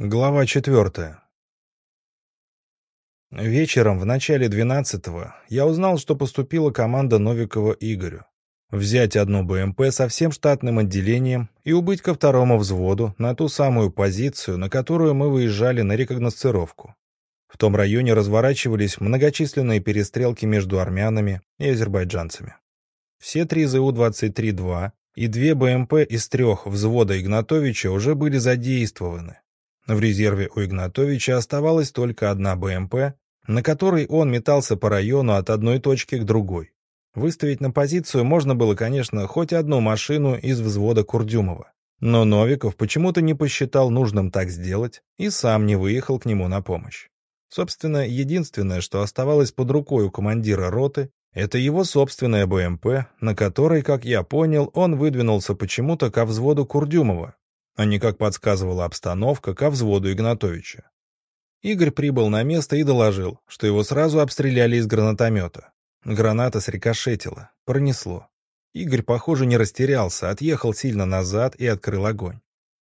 Глава четвертая. Вечером в начале двенадцатого я узнал, что поступила команда Новикова Игорю. Взять одну БМП со всем штатным отделением и убыть ко второму взводу на ту самую позицию, на которую мы выезжали на рекогносцировку. В том районе разворачивались многочисленные перестрелки между армянами и азербайджанцами. Все три ЗУ-23-2 и две БМП из трех взвода Игнатовича уже были задействованы, в резерве у Игнатовича оставалась только одна БМП, на которой он метался по району от одной точки к другой. Выставить на позицию можно было, конечно, хоть одну машину из взвода Курдюмова. Но Новиков почему-то не посчитал нужным так сделать и сам не выехал к нему на помощь. Собственно, единственное, что оставалось под рукой у командира роты, это его собственная БМП, на которой, как я понял, он выдвинулся почему-то ко взводу Курдюмова, а не, как подсказывала обстановка, ко взводу Игнатовича. Игорь прибыл на место и доложил, что его сразу обстреляли из гранатомета. Граната срикошетила, пронесло. Игорь, похоже, не растерялся, отъехал сильно назад и открыл огонь.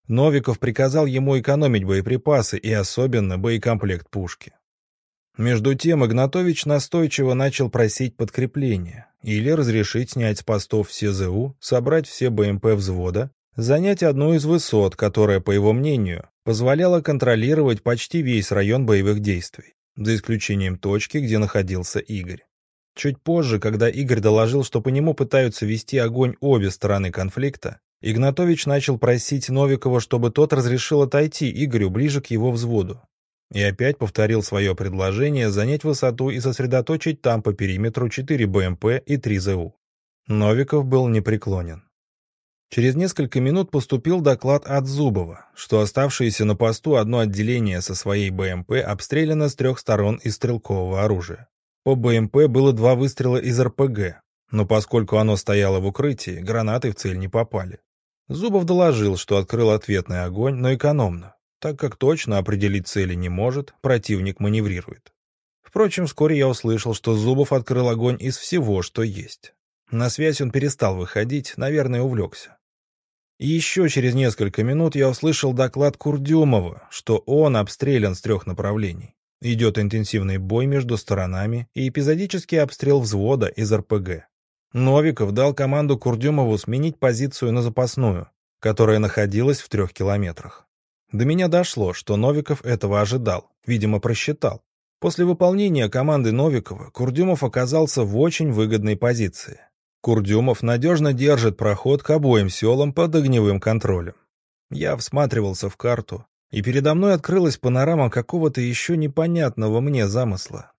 Новиков приказал ему экономить боеприпасы и особенно боекомплект пушки. Между тем Игнатович настойчиво начал просить подкрепления или разрешить снять с постов все ЗУ, собрать все БМП взвода занять одну из высот, которая, по его мнению, позволяла контролировать почти весь район боевых действий, за исключением точки, где находился Игорь. Чуть позже, когда Игорь доложил, что по нему пытаются вести огонь обе стороны конфликта, Игнатович начал просить Новикова, чтобы тот разрешил отойти Игорю ближе к его взводу. И опять повторил свое предложение занять высоту и сосредоточить там по периметру 4 БМП и 3 ЗУ. Новиков был непреклонен. Через несколько минут поступил доклад от Зубова, что оставшееся на посту одно отделение со своей БМП обстреляно с трех сторон из стрелкового оружия. По БМП было два выстрела из РПГ, но поскольку оно стояло в укрытии, гранаты в цель не попали. Зубов доложил, что открыл ответный огонь, но экономно, так как точно определить цели не может, противник маневрирует. Впрочем, вскоре я услышал, что Зубов открыл огонь из всего, что есть. На связь он перестал выходить, наверное, увлекся. И еще через несколько минут я услышал доклад Курдюмова, что он обстрелян с трех направлений. Идет интенсивный бой между сторонами и эпизодический обстрел взвода из РПГ. Новиков дал команду Курдюмову сменить позицию на запасную, которая находилась в трех километрах. До меня дошло, что Новиков этого ожидал, видимо, просчитал. После выполнения команды Новикова Курдюмов оказался в очень выгодной позиции. Курдюмов надежно держит проход к обоим селам под огневым контролем. Я всматривался в карту, и передо мной открылась панорама какого-то еще непонятного мне замысла.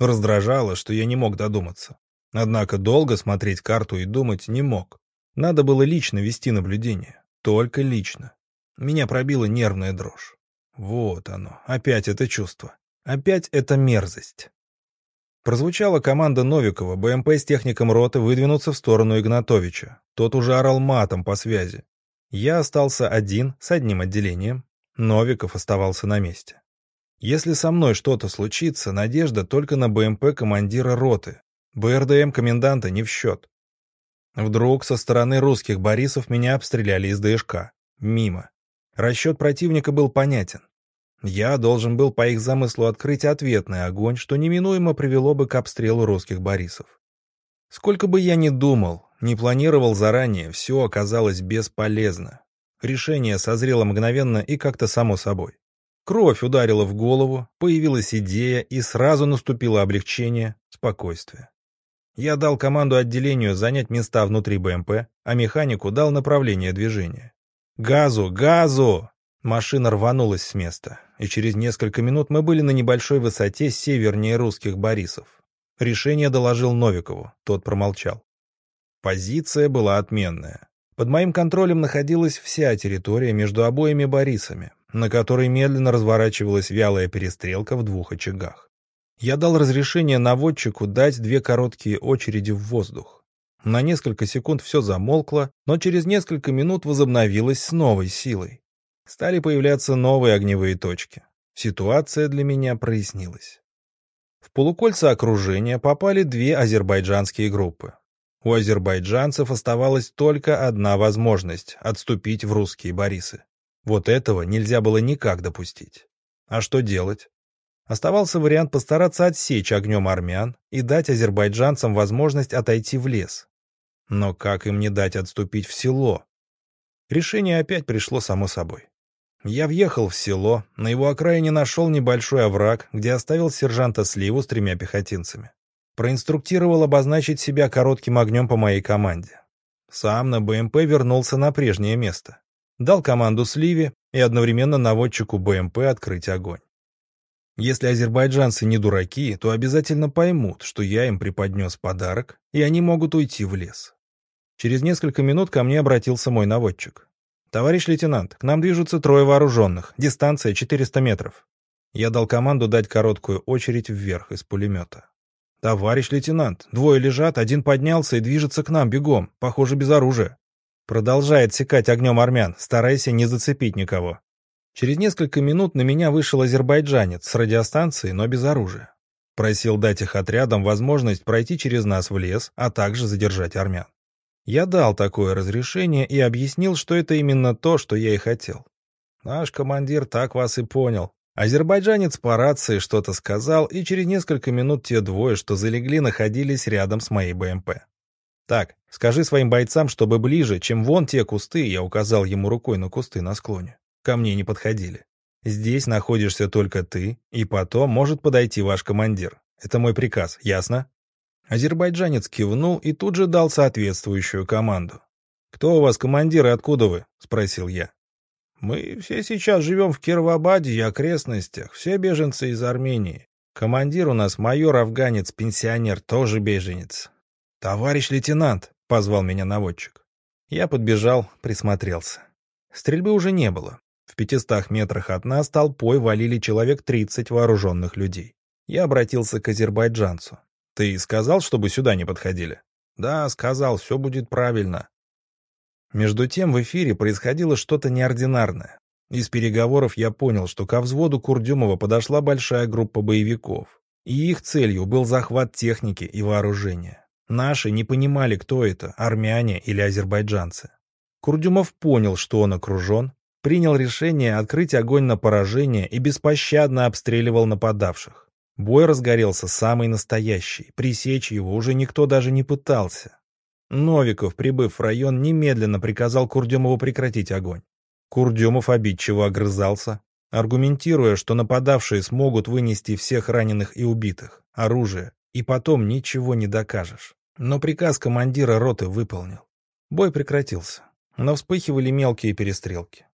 Раздражало, что я не мог додуматься. Однако долго смотреть карту и думать не мог. Надо было лично вести наблюдение. Только лично. Меня пробила нервная дрожь. Вот оно, опять это чувство. Опять эта мерзость. Прозвучала команда Новикова, БМП с техником роты выдвинуться в сторону Игнатовича. Тот уже орал матом по связи. Я остался один, с одним отделением. Новиков оставался на месте. Если со мной что-то случится, надежда только на БМП командира роты. БРДМ коменданта не в счет. Вдруг со стороны русских Борисов меня обстреляли из ДШК. Мимо. Расчет противника был понятен. Я должен был по их замыслу открыть ответный огонь, что неминуемо привело бы к обстрелу русских Борисов. Сколько бы я ни думал, не планировал заранее, все оказалось бесполезно. Решение созрело мгновенно и как-то само собой. Кровь ударила в голову, появилась идея, и сразу наступило облегчение, спокойствие. Я дал команду отделению занять места внутри БМП, а механику дал направление движения. «Газу! Газу!» Машина рванулась с места, и через несколько минут мы были на небольшой высоте севернее русских Борисов. Решение доложил Новикову, тот промолчал. Позиция была отменная. Под моим контролем находилась вся территория между обоими Борисами, на которой медленно разворачивалась вялая перестрелка в двух очагах. Я дал разрешение наводчику дать две короткие очереди в воздух. На несколько секунд все замолкло, но через несколько минут возобновилось с новой силой. Стали появляться новые огневые точки. Ситуация для меня прояснилась. В полукольца окружения попали две азербайджанские группы. У азербайджанцев оставалась только одна возможность — отступить в русские Борисы. Вот этого нельзя было никак допустить. А что делать? Оставался вариант постараться отсечь огнем армян и дать азербайджанцам возможность отойти в лес. Но как им не дать отступить в село? Решение опять пришло само собой. Я въехал в село, на его окраине нашел небольшой овраг, где оставил сержанта Сливу с тремя пехотинцами. Проинструктировал обозначить себя коротким огнем по моей команде. Сам на БМП вернулся на прежнее место. Дал команду Сливе и одновременно наводчику БМП открыть огонь. Если азербайджанцы не дураки, то обязательно поймут, что я им преподнес подарок, и они могут уйти в лес. Через несколько минут ко мне обратился мой наводчик. «Товарищ лейтенант, к нам движутся трое вооруженных, дистанция 400 метров». Я дал команду дать короткую очередь вверх из пулемета. «Товарищ лейтенант, двое лежат, один поднялся и движется к нам бегом, похоже, без оружия». Продолжает секать огнем армян, старайся не зацепить никого. Через несколько минут на меня вышел азербайджанец с радиостанцией, но без оружия. Просил дать их отрядам возможность пройти через нас в лес, а также задержать армян. Я дал такое разрешение и объяснил, что это именно то, что я и хотел. Наш командир так вас и понял. Азербайджанец по рации что-то сказал, и через несколько минут те двое, что залегли, находились рядом с моей БМП. «Так, скажи своим бойцам, чтобы ближе, чем вон те кусты, я указал ему рукой на кусты на склоне, ко мне не подходили. Здесь находишься только ты, и потом может подойти ваш командир. Это мой приказ, ясно?» Азербайджанец кивнул и тут же дал соответствующую команду. «Кто у вас командир и откуда вы?» — спросил я. Мы все сейчас живем в Кировабаде и окрестностях, все беженцы из Армении. Командир у нас майор-афганец, пенсионер, тоже беженец. «Товарищ лейтенант!» — позвал меня наводчик. Я подбежал, присмотрелся. Стрельбы уже не было. В пятистах метрах от нас толпой валили человек тридцать вооруженных людей. Я обратился к азербайджанцу. «Ты сказал, чтобы сюда не подходили?» «Да, сказал, все будет правильно. Между тем в эфире происходило что-то неординарное. Из переговоров я понял, что ко взводу Курдюмова подошла большая группа боевиков. И их целью был захват техники и вооружения. Наши не понимали, кто это, армяне или азербайджанцы. Курдюмов понял, что он окружен, принял решение открыть огонь на поражение и беспощадно обстреливал нападавших. Бой разгорелся самый настоящий, пресечь его уже никто даже не пытался. Новиков, прибыв в район, немедленно приказал Курдюмову прекратить огонь. Курдюмов обидчиво огрызался, аргументируя, что нападавшие смогут вынести всех раненых и убитых, оружие, и потом ничего не докажешь. Но приказ командира роты выполнил. Бой прекратился, но вспыхивали мелкие перестрелки.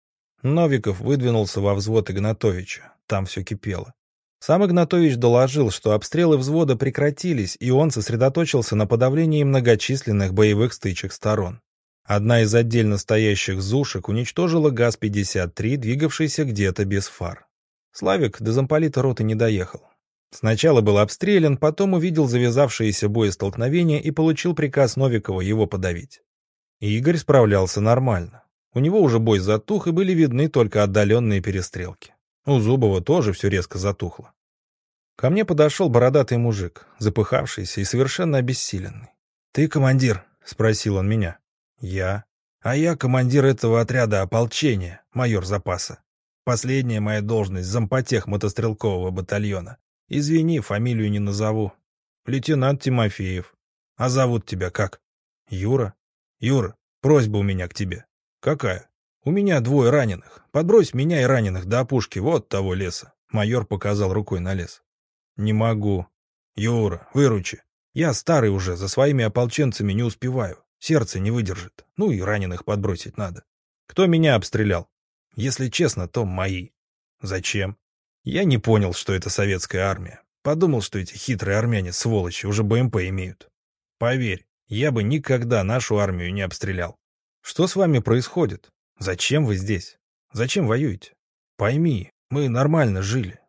Новиков выдвинулся во взвод Игнатовича, там все кипело. Сам Игнатович доложил, что обстрелы взвода прекратились, и он сосредоточился на подавлении многочисленных боевых стычек сторон. Одна из отдельно стоящих зушек уничтожила ГАЗ-53, двигавшийся где-то без фар. Славик до замполита роты не доехал. Сначала был обстрелян, потом увидел завязавшиеся боестолкновения и получил приказ Новикова его подавить. Игорь справлялся нормально. У него уже бой затух, и были видны только отдаленные перестрелки. У Зубова тоже все резко затухло. Ко мне подошел бородатый мужик, запыхавшийся и совершенно обессиленный. «Ты командир?» — спросил он меня. «Я?» «А я командир этого отряда ополчения, майор запаса. Последняя моя должность — зампотех мотострелкового батальона. Извини, фамилию не назову. Лейтенант Тимофеев. А зовут тебя как?» «Юра?» «Юра, просьба у меня к тебе». «Какая?» «У меня двое раненых. Подбрось меня и раненых до опушки вот того леса». Майор показал рукой на лес. «Не могу. Юра, выручи. Я старый уже, за своими ополченцами не успеваю. Сердце не выдержит. Ну и раненых подбросить надо. Кто меня обстрелял? Если честно, то мои. Зачем? Я не понял, что это советская армия. Подумал, что эти хитрые армяне, сволочи, уже БМП имеют. Поверь, я бы никогда нашу армию не обстрелял. Что с вами происходит? Зачем вы здесь? Зачем воюете? Пойми, мы нормально жили.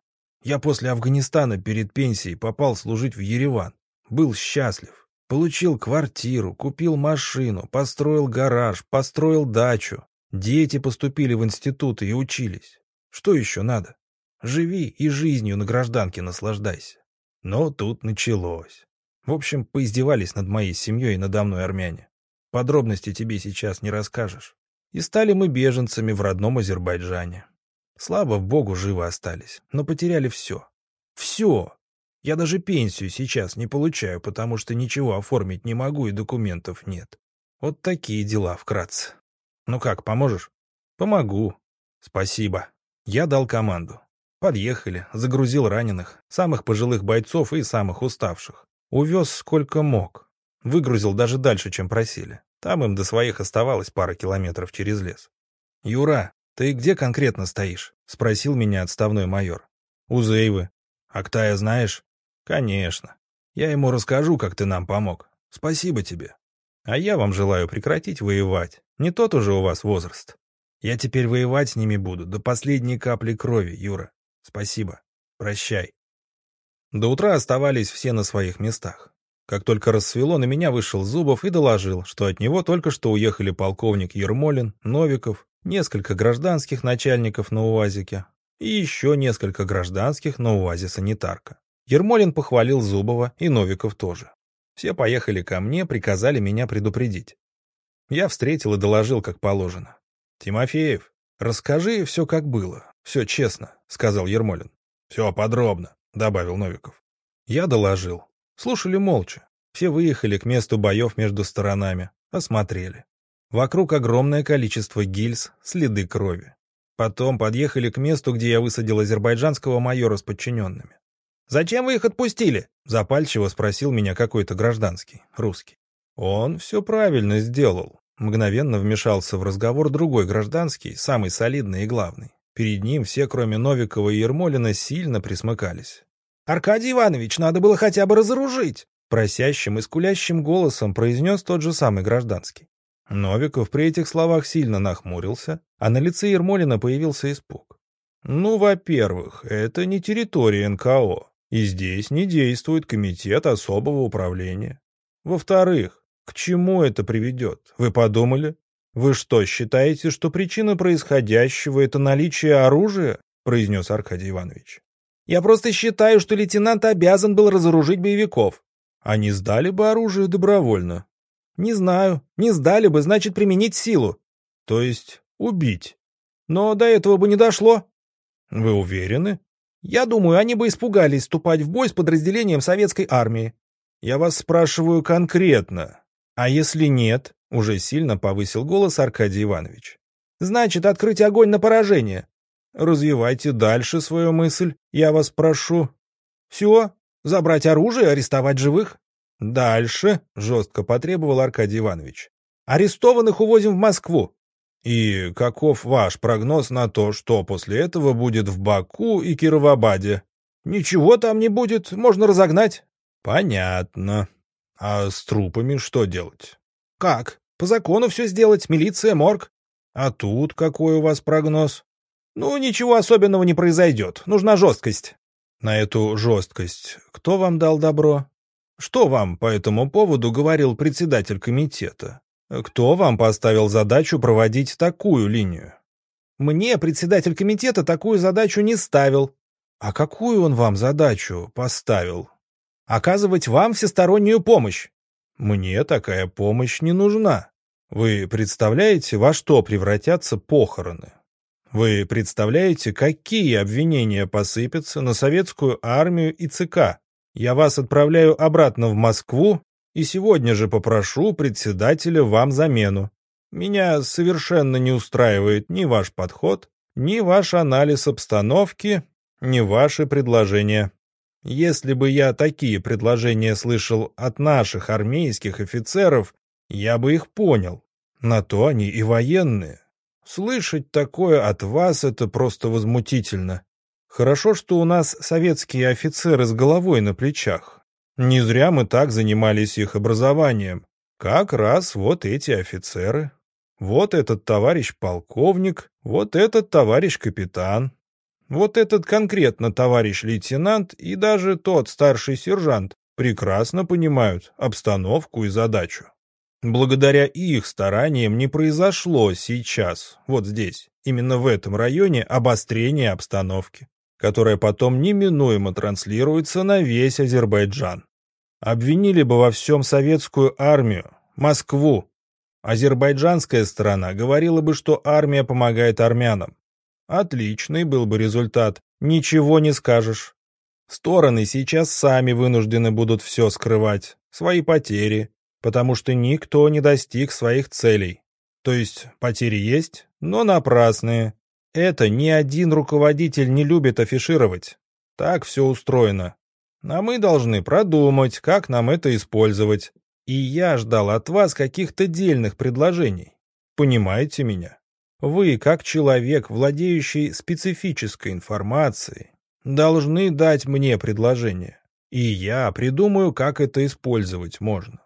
Я после Афганистана перед пенсией попал служить в Ереван. Был счастлив. Получил квартиру, купил машину, построил гараж, построил дачу. Дети поступили в институты и учились. Что еще надо? Живи и жизнью на гражданке наслаждайся. Но тут началось. В общем, поиздевались над моей семьей и надо мной армяне. Подробности тебе сейчас не расскажешь. И стали мы беженцами в родном Азербайджане. Слава богу, живы остались, но потеряли все. Все! Я даже пенсию сейчас не получаю, потому что ничего оформить не могу и документов нет. Вот такие дела вкратце. Ну как, поможешь? Помогу. Спасибо. Я дал команду. Подъехали, загрузил раненых, самых пожилых бойцов и самых уставших. Увез сколько мог. Выгрузил даже дальше, чем просили. Там им до своих оставалось пара километров через лес. «Юра, ты где конкретно стоишь?» — спросил меня отставной майор. «У Зейвы. Актая знаешь?» «Конечно. Я ему расскажу, как ты нам помог. Спасибо тебе. А я вам желаю прекратить воевать. Не тот уже у вас возраст. Я теперь воевать с ними буду до последней капли крови, Юра. Спасибо. Прощай». До утра оставались все на своих местах. Как только рассвело, на меня вышел Зубов и доложил, что от него только что уехали полковник Ермолин, Новиков, несколько гражданских начальников на УАЗике и еще несколько гражданских на УАЗе санитарка. Ермолин похвалил Зубова и Новиков тоже. Все поехали ко мне, приказали меня предупредить. Я встретил и доложил, как положено. «Тимофеев, расскажи все, как было. Все честно», — сказал Ермолин. «Все подробно», — добавил Новиков. Я доложил. Слушали молча. Все выехали к месту боев между сторонами, осмотрели. Вокруг огромное количество гильз, следы крови. Потом подъехали к месту, где я высадил азербайджанского майора с подчиненными. «Зачем вы их отпустили?» — запальчиво спросил меня какой-то гражданский, русский. «Он все правильно сделал», — мгновенно вмешался в разговор другой гражданский, самый солидный и главный. Перед ним все, кроме Новикова и Ермолина, сильно присмыкались. «Аркадий Иванович, надо было хотя бы разоружить!» Просящим и скулящим голосом произнес тот же самый гражданский. Новиков при этих словах сильно нахмурился, а на лице Ермолина появился испуг. «Ну, во-первых, это не территория НКО. И здесь не действует комитет особого управления. Во-вторых, к чему это приведет? Вы подумали? Вы что, считаете, что причина происходящего — это наличие оружия? произнес Аркадий Иванович. Я просто считаю, что лейтенант обязан был разоружить боевиков. Они сдали бы оружие добровольно. Не знаю. Не сдали бы, значит применить силу. То есть убить. Но до этого бы не дошло. Вы уверены? Я думаю, они бы испугались вступать в бой с подразделением советской армии. Я вас спрашиваю конкретно. А если нет? Уже сильно повысил голос Аркадий Иванович. Значит, открыть огонь на поражение. Развивайте дальше свою мысль, я вас прошу. Все, забрать оружие, арестовать живых. Дальше, жестко потребовал Аркадий Иванович. Арестованных увозим в Москву. И каков ваш прогноз на то, что после этого будет в Баку и Кировабаде? Ничего там не будет, можно разогнать. Понятно. А с трупами что делать? Как? По закону все сделать, милиция, морг. А тут какой у вас прогноз? Ну, ничего особенного не произойдет, нужна жесткость. На эту жесткость кто вам дал добро? Что вам по этому поводу говорил председатель комитета? Кто вам поставил задачу проводить такую линию? Мне председатель комитета такую задачу не ставил. А какую он вам задачу поставил? Оказывать вам всестороннюю помощь. Мне такая помощь не нужна. Вы представляете, во что превратятся похороны? Вы представляете, какие обвинения посыпятся на советскую армию и ЦК? Я вас отправляю обратно в Москву и сегодня же попрошу председателя вам замену. Меня совершенно не устраивает ни ваш подход, ни ваш анализ обстановки, ни ваши предложения. Если бы я такие предложения слышал от наших армейских офицеров, я бы их понял. На то они и военные. Слышать такое от вас — это просто возмутительно. Хорошо, что у нас советские офицеры с головой на плечах. Не зря мы так занимались их образованием. Как раз вот эти офицеры. Вот этот товарищ полковник, вот этот товарищ капитан. Вот этот конкретно товарищ лейтенант и даже тот старший сержант прекрасно понимают обстановку и задачу. Благодаря их стараниям не произошло сейчас, вот здесь, именно в этом районе, обострение обстановки, которое потом неминуемо транслируется на весь Азербайджан. Обвинили бы во всем советскую армию, Москву. Азербайджанская сторона говорила бы, что армия помогает армянам. Отличный был бы результат, ничего не скажешь. Стороны сейчас сами вынуждены будут все скрывать, свои потери, потому что никто не достиг своих целей. То есть потери есть, но напрасные. Это ни один руководитель не любит афишировать. Так все устроено. А мы должны продумать, как нам это использовать. И я ждал от вас каких-то дельных предложений. Понимаете меня? Вы, как человек, владеющий специфической информацией, должны дать мне предложение, и я придумаю, как это использовать можно.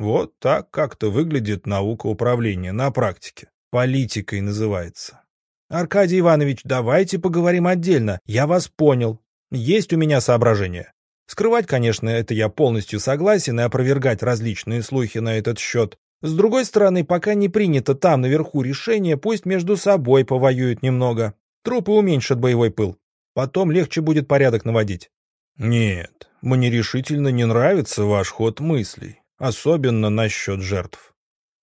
Вот так как-то выглядит наука управления на практике. Политикой называется. Аркадий Иванович, давайте поговорим отдельно. Я вас понял. Есть у меня соображения. Скрывать, конечно, это я полностью согласен и опровергать различные слухи на этот счет. С другой стороны, пока не принято там наверху решение, пусть между собой повоюют немного. Трупы уменьшат боевой пыл. Потом легче будет порядок наводить. Нет, мне решительно не нравится ваш ход мыслей, особенно насчет жертв.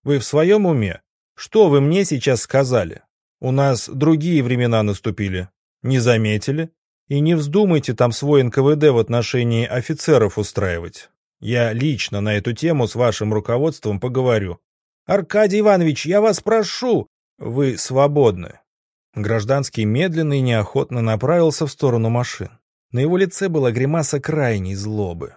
Вы в своем уме? Что вы мне сейчас сказали? У нас другие времена наступили. Не заметили? И не вздумайте там свой НКВД в отношении офицеров устраивать. Я лично на эту тему с вашим руководством поговорю. Аркадий Иванович, я вас прошу! Вы свободны. Гражданский медленно и неохотно направился в сторону машин. На его лице была гримаса крайней злобы.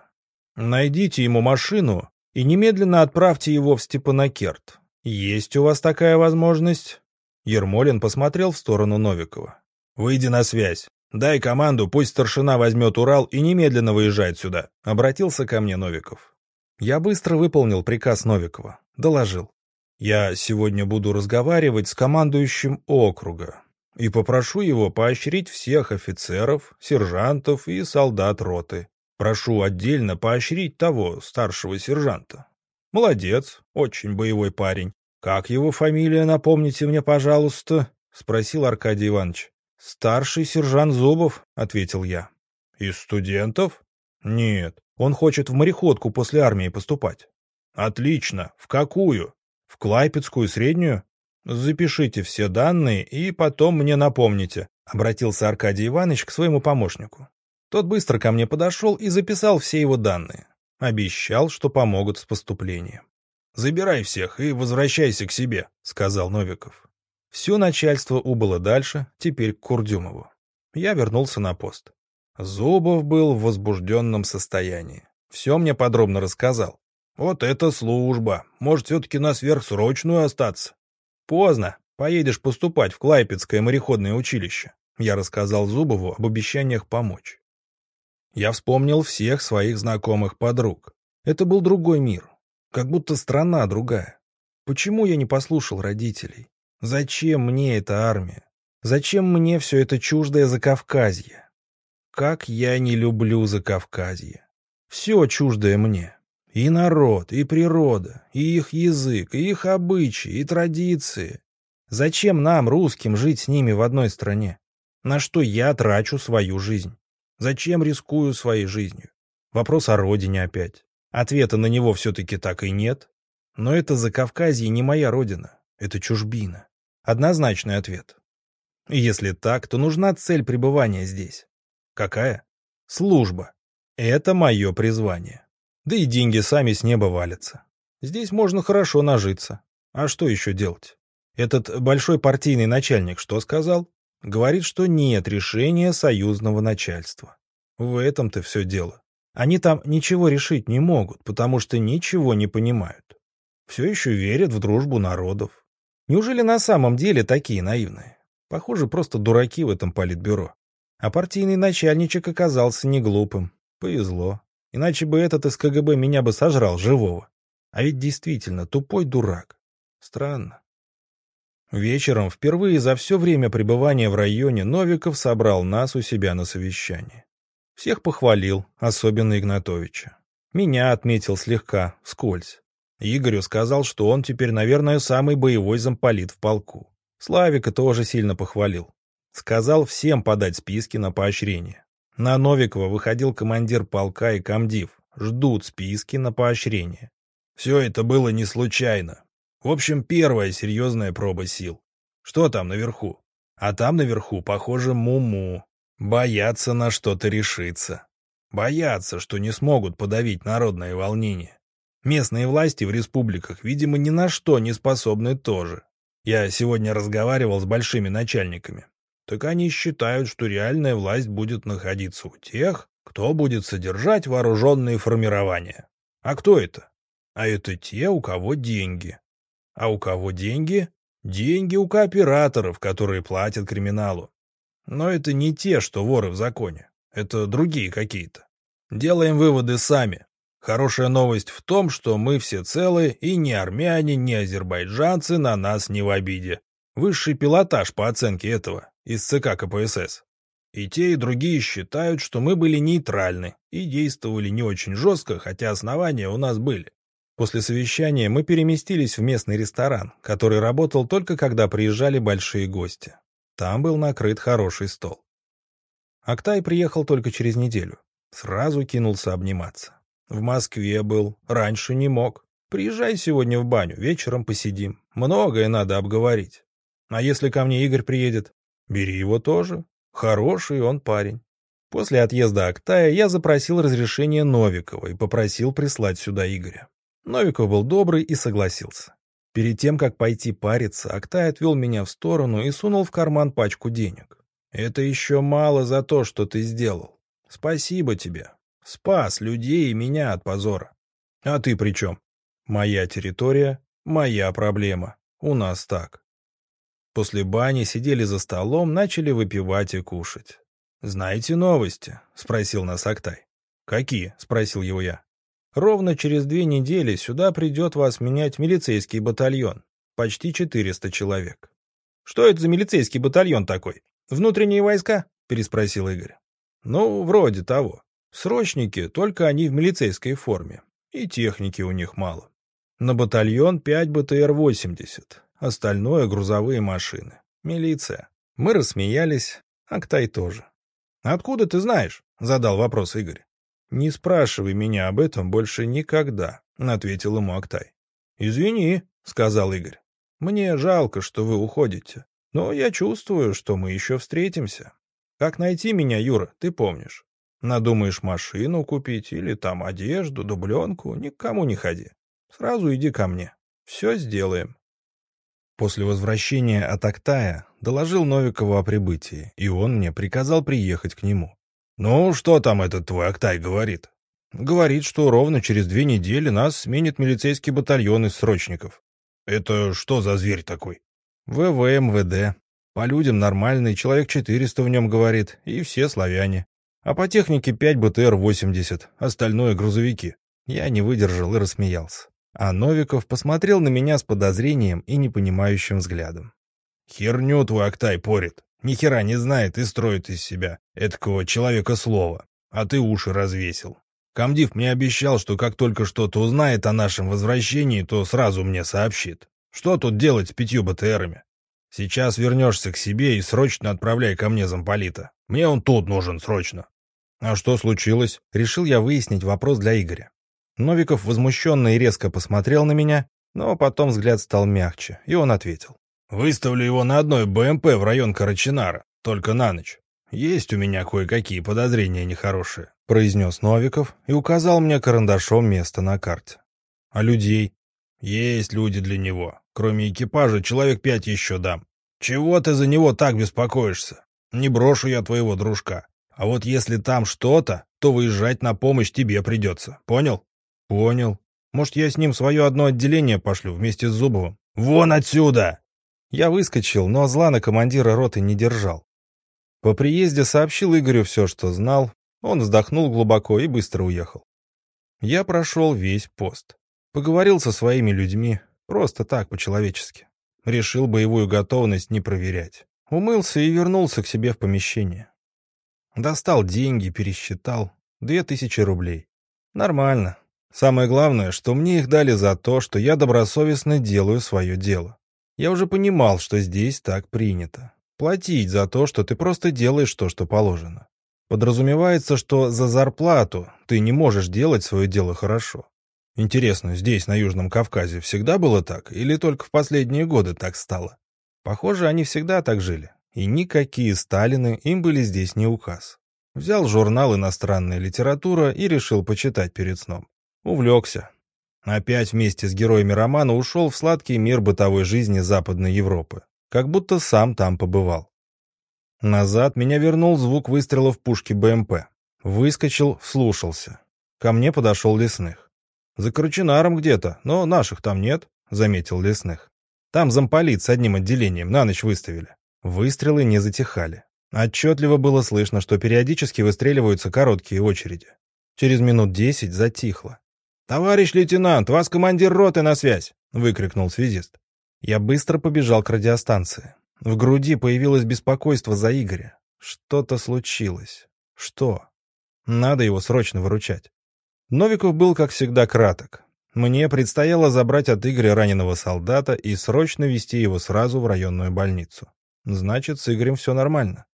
«Найдите ему машину и немедленно отправьте его в Степанакерт. Есть у вас такая возможность?» Ермолин посмотрел в сторону Новикова. «Выйди на связь. Дай команду, пусть старшина возьмет Урал и немедленно выезжает сюда», — обратился ко мне Новиков. Я быстро выполнил приказ Новикова. Доложил. «Я сегодня буду разговаривать с командующим округа и попрошу его поощрить всех офицеров, сержантов и солдат роты. Прошу отдельно поощрить того, старшего сержанта. Молодец, очень боевой парень. Как его фамилия, напомните мне, пожалуйста? — спросил Аркадий Иванович. «Старший сержант Зубов», — ответил я. «Из студентов?» «Нет, он хочет в мореходку после армии поступать». «Отлично. В какую?» «В Клайпецкую среднюю?» «Запишите все данные и потом мне напомните», — обратился Аркадий Иванович к своему помощнику. Тот быстро ко мне подошел и записал все его данные. Обещал, что помогут с поступлением. «Забирай всех и возвращайся к себе», — сказал Новиков. Все начальство убыло дальше, теперь к Курдюмову. Я вернулся на пост. Зубов был в возбужденном состоянии. Все мне подробно рассказал. «Вот это служба! Может, все-таки на сверхсрочную остаться?» «Поздно. Поедешь поступать в Клайпецкое мореходное училище». Я рассказал Зубову об обещаниях помочь. Я вспомнил всех своих знакомых подруг. Это был другой мир. Как будто страна другая. Почему я не послушал родителей? Зачем мне эта армия? Зачем мне все это чуждое Закавказье? Как я не люблю Закавказье. Все чуждое мне. И народ, и природа, и их язык, и их обычаи, и традиции. Зачем нам, русским, жить с ними в одной стране? На что я трачу свою жизнь? Зачем рискую своей жизнью? Вопрос о родине опять. Ответа на него все-таки так и нет. Но это Закавказье не моя родина. Это чужбина. Однозначный ответ. И если так, то нужна цель пребывания здесь. Какая? Служба. Это мое призвание. Да и деньги сами с неба валятся. Здесь можно хорошо нажиться. А что еще делать? Этот большой партийный начальник что сказал? Говорит, что нет решения союзного начальства. В этом-то все дело. Они там ничего решить не могут, потому что ничего не понимают. Все еще верят в дружбу народов. Неужели на самом деле такие наивные? Похоже, просто дураки в этом политбюро. А партийный начальничек оказался не глупым. Повезло. Иначе бы этот из КГБ меня бы сожрал живого. А ведь действительно тупой дурак. Странно. Вечером, впервые за все время пребывания в районе, Новиков собрал нас у себя на совещании. Всех похвалил, особенно Игнатовича. Меня отметил слегка, вскользь. Игорю сказал, что он теперь, наверное, самый боевой замполит в полку. Славика тоже сильно похвалил. Сказал всем подать списки на поощрение. На Новикова выходил командир полка и комдив. Ждут списки на поощрение. Все это было не случайно. В общем, первая серьезная проба сил. Что там наверху? А там наверху, похоже, муму. Боятся на что-то решиться. Боятся, что не смогут подавить народное волнение. Местные власти в республиках, видимо, ни на что не способны тоже. Я сегодня разговаривал с большими начальниками. Так они считают, что реальная власть будет находиться у тех, кто будет содержать вооруженные формирования. А кто это? А это те, у кого деньги. А у кого деньги? Деньги у кооператоров, которые платят криминалу. Но это не те, что воры в законе. Это другие какие-то. Делаем выводы сами. Хорошая новость в том, что мы все целы, и ни армяне, ни азербайджанцы на нас не в обиде. Высший пилотаж по оценке этого из ЦК КПСС. И те, и другие считают, что мы были нейтральны и действовали не очень жестко, хотя основания у нас были. После совещания мы переместились в местный ресторан, который работал только когда приезжали большие гости. Там был накрыт хороший стол. Актай приехал только через неделю. Сразу кинулся обниматься. В Москве был, раньше не мог. Приезжай сегодня в баню, вечером посидим. Многое надо обговорить. А если ко мне Игорь приедет? Бери его тоже. Хороший он парень. После отъезда Актая я запросил разрешение Новикова и попросил прислать сюда Игоря. Новиков был добрый и согласился. Перед тем, как пойти париться, Актай отвел меня в сторону и сунул в карман пачку денег. «Это еще мало за то, что ты сделал. Спасибо тебе. Спас людей и меня от позора. А ты при чем? Моя территория, моя проблема. У нас так. После бани сидели за столом, начали выпивать и кушать. «Знаете новости?» — спросил нас Актай. «Какие?» — спросил его я. «Ровно через две недели сюда придет вас менять милицейский батальон. Почти 400 человек». «Что это за милицейский батальон такой? Внутренние войска?» — переспросил Игорь. «Ну, вроде того. Срочники, только они в милицейской форме. И техники у них мало. На батальон 5 БТР-80, остальное — грузовые машины. Милиция. Мы рассмеялись, Актай тоже. «Откуда ты знаешь?» — задал вопрос Игорь. «Не спрашивай меня об этом больше никогда», — ответил ему Актай. «Извини», — сказал Игорь. «Мне жалко, что вы уходите, но я чувствую, что мы еще встретимся. Как найти меня, Юра, ты помнишь. Надумаешь машину купить или там одежду, дубленку, никому не ходи. Сразу иди ко мне. Все сделаем. После возвращения от Актая доложил Новикову о прибытии, и он мне приказал приехать к нему. «Ну, что там этот твой Актай говорит?» «Говорит, что ровно через две недели нас сменит милицейский батальон из срочников». «Это что за зверь такой?» «ВВ МВД. По людям нормальный, человек 400 в нем говорит, и все славяне. А по технике 5 БТР-80, остальное грузовики. Я не выдержал и рассмеялся. А Новиков посмотрел на меня с подозрением и непонимающим взглядом. «Херню твой Актай порит. Ни хера не знает и строит из себя эткого человека слова. А ты уши развесил. Камдив мне обещал, что как только что-то узнает о нашем возвращении, то сразу мне сообщит. Что тут делать с пятью БТРами? Сейчас вернешься к себе и срочно отправляй ко мне замполита. Мне он тут нужен срочно. А что случилось? Решил я выяснить вопрос для Игоря. Новиков возмущенно и резко посмотрел на меня, но потом взгляд стал мягче, и он ответил. «Выставлю его на одной БМП в район Карачинара, только на ночь. Есть у меня кое-какие подозрения нехорошие», — произнес Новиков и указал мне карандашом место на карте. «А людей?» «Есть люди для него. Кроме экипажа, человек пять еще дам. Чего ты за него так беспокоишься? Не брошу я твоего дружка. А вот если там что-то, то выезжать на помощь тебе придется. Понял? Понял. Может, я с ним свое одно отделение пошлю вместе с Зубовым? Вон отсюда! Я выскочил, но зла на командира роты не держал. По приезде сообщил Игорю все, что знал. Он вздохнул глубоко и быстро уехал. Я прошел весь пост. Поговорил со своими людьми, просто так, по-человечески. Решил боевую готовность не проверять. Умылся и вернулся к себе в помещение. Достал деньги, пересчитал. Две тысячи рублей. Нормально. Самое главное, что мне их дали за то, что я добросовестно делаю свое дело. Я уже понимал, что здесь так принято. Платить за то, что ты просто делаешь то, что положено. Подразумевается, что за зарплату ты не можешь делать свое дело хорошо. Интересно, здесь, на Южном Кавказе, всегда было так? Или только в последние годы так стало? Похоже, они всегда так жили. И никакие Сталины им были здесь не указ. Взял журнал «Иностранная литература» и решил почитать перед сном. Увлекся. Опять вместе с героями романа ушел в сладкий мир бытовой жизни Западной Европы. Как будто сам там побывал. Назад меня вернул звук выстрелов пушки БМП. Выскочил, вслушался. Ко мне подошел Лесных. «За Кручинаром где-то, но наших там нет», — заметил Лесных. «Там замполит с одним отделением на ночь выставили». Выстрелы не затихали. Отчетливо было слышно, что периодически выстреливаются короткие очереди. Через минут десять затихло. «Товарищ лейтенант, вас командир роты на связь!» — выкрикнул связист. Я быстро побежал к радиостанции. В груди появилось беспокойство за Игоря. Что-то случилось. Что? Надо его срочно выручать. Новиков был, как всегда, краток. Мне предстояло забрать от Игоря раненого солдата и срочно вести его сразу в районную больницу. Значит, с Игорем все нормально.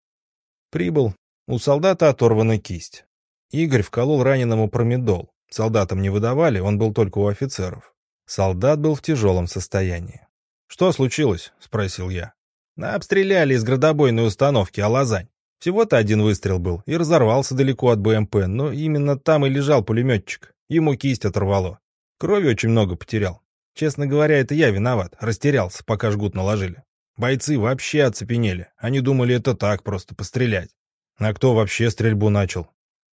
Прибыл. У солдата оторвана кисть. Игорь вколол раненому промедол. Солдатам не выдавали, он был только у офицеров. Солдат был в тяжелом состоянии. «Что случилось?» — спросил я. «Обстреляли из градобойной установки, а лазань. Всего-то один выстрел был и разорвался далеко от БМП, но именно там и лежал пулеметчик. Ему кисть оторвало. Крови очень много потерял. Честно говоря, это я виноват. Растерялся, пока жгут наложили. Бойцы вообще оцепенели. Они думали, это так, просто пострелять. А кто вообще стрельбу начал?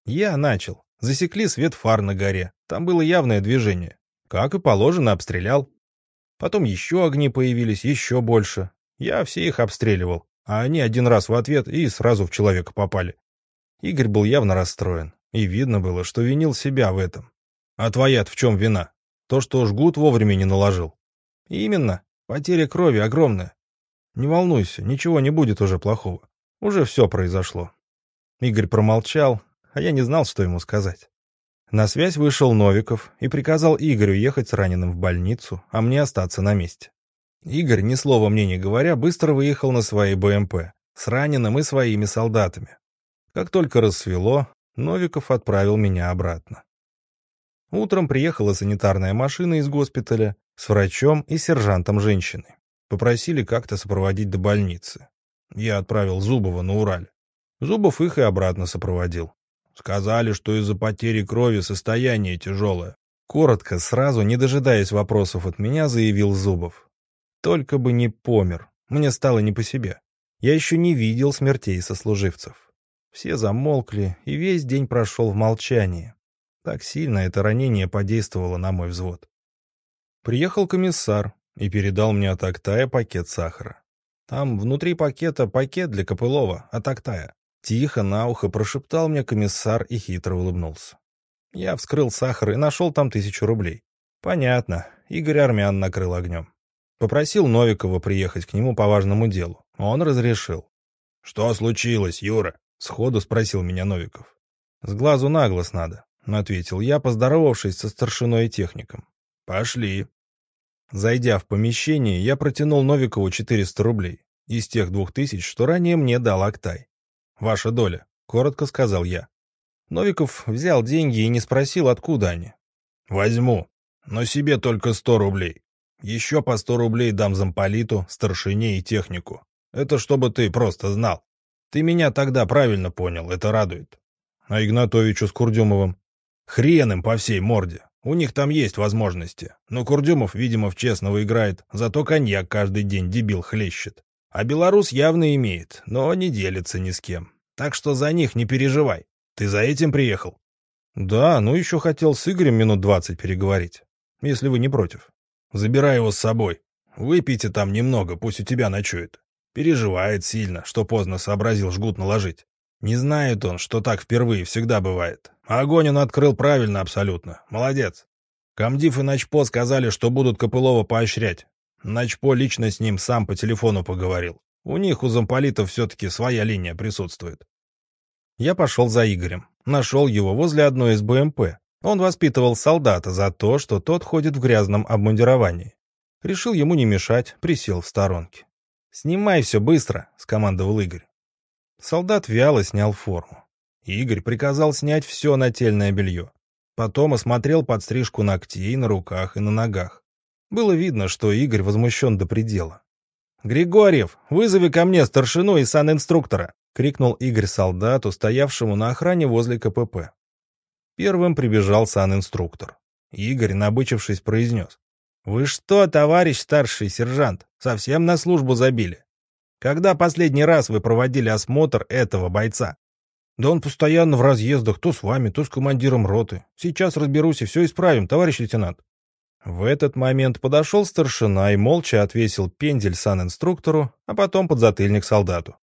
Я начал. Засекли свет фар на горе. Там было явное движение. Как и положено, обстрелял. Потом еще огни появились, еще больше. Я все их обстреливал а они один раз в ответ и сразу в человека попали. Игорь был явно расстроен, и видно было, что винил себя в этом. А твоя в чем вина? То, что жгут вовремя не наложил. Именно. Потеря крови огромная. Не волнуйся, ничего не будет уже плохого. Уже все произошло. Игорь промолчал, а я не знал, что ему сказать. На связь вышел Новиков и приказал Игорю ехать с раненым в больницу, а мне остаться на месте. Игорь, ни слова мне не говоря, быстро выехал на своей БМП, с раненым и своими солдатами. Как только рассвело, Новиков отправил меня обратно. Утром приехала санитарная машина из госпиталя с врачом и сержантом женщины. Попросили как-то сопроводить до больницы. Я отправил Зубова на Урале. Зубов их и обратно сопроводил. Сказали, что из-за потери крови состояние тяжелое. Коротко, сразу, не дожидаясь вопросов от меня, заявил Зубов. Только бы не помер. Мне стало не по себе. Я еще не видел смертей сослуживцев. Все замолкли, и весь день прошел в молчании. Так сильно это ранение подействовало на мой взвод. Приехал комиссар и передал мне от Актая пакет сахара. Там внутри пакета пакет для Копылова от Актая. Тихо на ухо прошептал мне комиссар и хитро улыбнулся. Я вскрыл сахар и нашел там тысячу рублей. Понятно, Игорь Армян накрыл огнем. Попросил Новикова приехать к нему по важному делу. Он разрешил. «Что случилось, Юра?» — сходу спросил меня Новиков. «С глазу на глаз надо», — ответил я, поздоровавшись со старшиной и техником. «Пошли». Зайдя в помещение, я протянул Новикову 400 рублей из тех двух тысяч, что ранее мне дал Актай. «Ваша доля», — коротко сказал я. Новиков взял деньги и не спросил, откуда они. «Возьму, но себе только сто рублей. Еще по сто рублей дам замполиту, старшине и технику. Это чтобы ты просто знал. Ты меня тогда правильно понял, это радует. А Игнатовичу с Курдюмовым? Хрен им по всей морде. У них там есть возможности. Но Курдюмов, видимо, в честного играет, зато коньяк каждый день дебил хлещет. А белорус явно имеет, но не делится ни с кем. Так что за них не переживай. Ты за этим приехал? Да, ну еще хотел с Игорем минут двадцать переговорить, если вы не против. Забирай его с собой. Выпейте там немного, пусть у тебя ночует. Переживает сильно, что поздно сообразил жгут наложить. Не знает он, что так впервые всегда бывает. А огонь он открыл правильно абсолютно. Молодец. Камдив и Начпо сказали, что будут Копылова поощрять. Начпо лично с ним сам по телефону поговорил. У них, у замполитов, все-таки своя линия присутствует. Я пошел за Игорем. Нашел его возле одной из БМП. Он воспитывал солдата за то, что тот ходит в грязном обмундировании. Решил ему не мешать, присел в сторонке. «Снимай все быстро», — скомандовал Игорь. Солдат вяло снял форму. Игорь приказал снять все нательное белье. Потом осмотрел подстрижку ногтей на руках и на ногах. Было видно, что Игорь возмущен до предела. «Григорьев, вызови ко мне старшину и санинструктора!» — крикнул Игорь солдату, стоявшему на охране возле КПП. Первым прибежал санинструктор. Игорь, набычившись, произнес. «Вы что, товарищ старший сержант, совсем на службу забили? Когда последний раз вы проводили осмотр этого бойца?» «Да он постоянно в разъездах, то с вами, то с командиром роты. Сейчас разберусь и все исправим, товарищ лейтенант». В этот момент подошел старшина и молча отвесил пендель санинструктору, а потом подзатыльник солдату.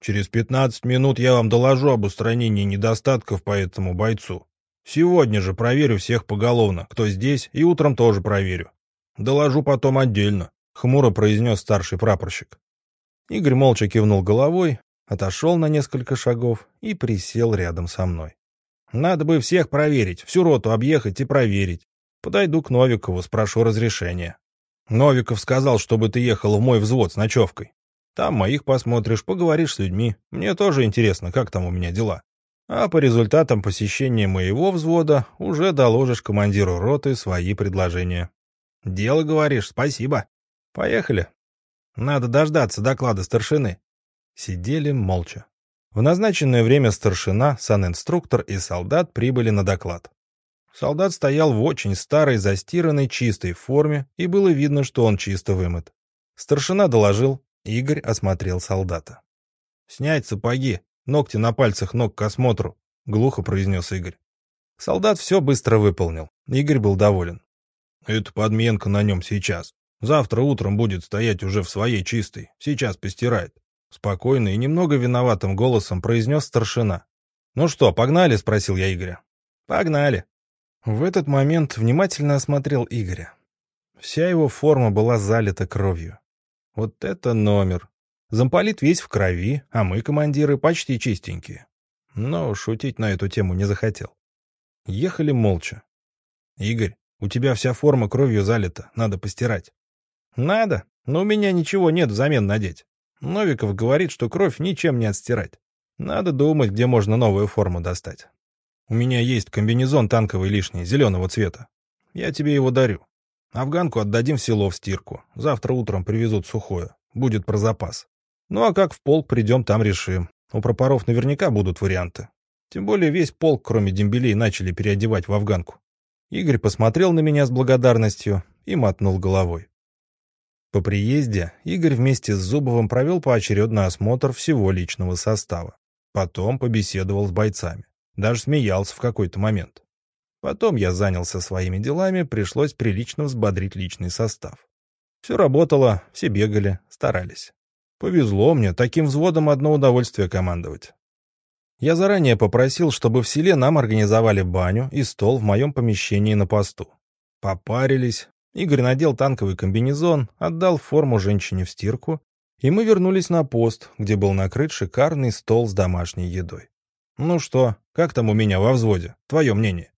«Через пятнадцать минут я вам доложу об устранении недостатков по этому бойцу. Сегодня же проверю всех поголовно, кто здесь, и утром тоже проверю. Доложу потом отдельно», — хмуро произнес старший прапорщик. Игорь молча кивнул головой, отошел на несколько шагов и присел рядом со мной. «Надо бы всех проверить, всю роту объехать и проверить. Подойду к Новикову, спрошу разрешения. Новиков сказал, чтобы ты ехал в мой взвод с ночевкой. Там моих посмотришь, поговоришь с людьми. Мне тоже интересно, как там у меня дела. А по результатам посещения моего взвода уже доложишь командиру роты свои предложения. Дело, говоришь, спасибо. Поехали. Надо дождаться доклада старшины. Сидели молча. В назначенное время старшина, санинструктор и солдат прибыли на доклад. Солдат стоял в очень старой, застиранной, чистой форме, и было видно, что он чисто вымыт. Старшина доложил, Игорь осмотрел солдата. «Снять сапоги, Ногти на пальцах ног к осмотру», — глухо произнес Игорь. Солдат все быстро выполнил. Игорь был доволен. «Это подменка на нем сейчас. Завтра утром будет стоять уже в своей чистой. Сейчас постирает». Спокойно и немного виноватым голосом произнес старшина. «Ну что, погнали?» — спросил я Игоря. «Погнали». В этот момент внимательно осмотрел Игоря. Вся его форма была залита кровью. Вот это номер. Замполит весь в крови, а мы, командиры, почти чистенькие. Но шутить на эту тему не захотел. Ехали молча. «Игорь, у тебя вся форма кровью залита, надо постирать». «Надо, но у меня ничего нет взамен надеть. Новиков говорит, что кровь ничем не отстирать. Надо думать, где можно новую форму достать. У меня есть комбинезон танковый лишний, зеленого цвета. Я тебе его дарю. Афганку отдадим в село в стирку. Завтра утром привезут сухое. Будет про запас. Ну а как в полк придем, там решим. У пропоров наверняка будут варианты. Тем более весь полк, кроме дембелей, начали переодевать в афганку. Игорь посмотрел на меня с благодарностью и мотнул головой. По приезде Игорь вместе с Зубовым провел поочередный осмотр всего личного состава. Потом побеседовал с бойцами. Даже смеялся в какой-то момент. Потом я занялся своими делами, пришлось прилично взбодрить личный состав. Все работало, все бегали, старались. Повезло мне, таким взводом одно удовольствие командовать. Я заранее попросил, чтобы в селе нам организовали баню и стол в моем помещении на посту. Попарились, Игорь надел танковый комбинезон, отдал форму женщине в стирку, и мы вернулись на пост, где был накрыт шикарный стол с домашней едой. Ну что, как там у меня во взводе? Твое мнение?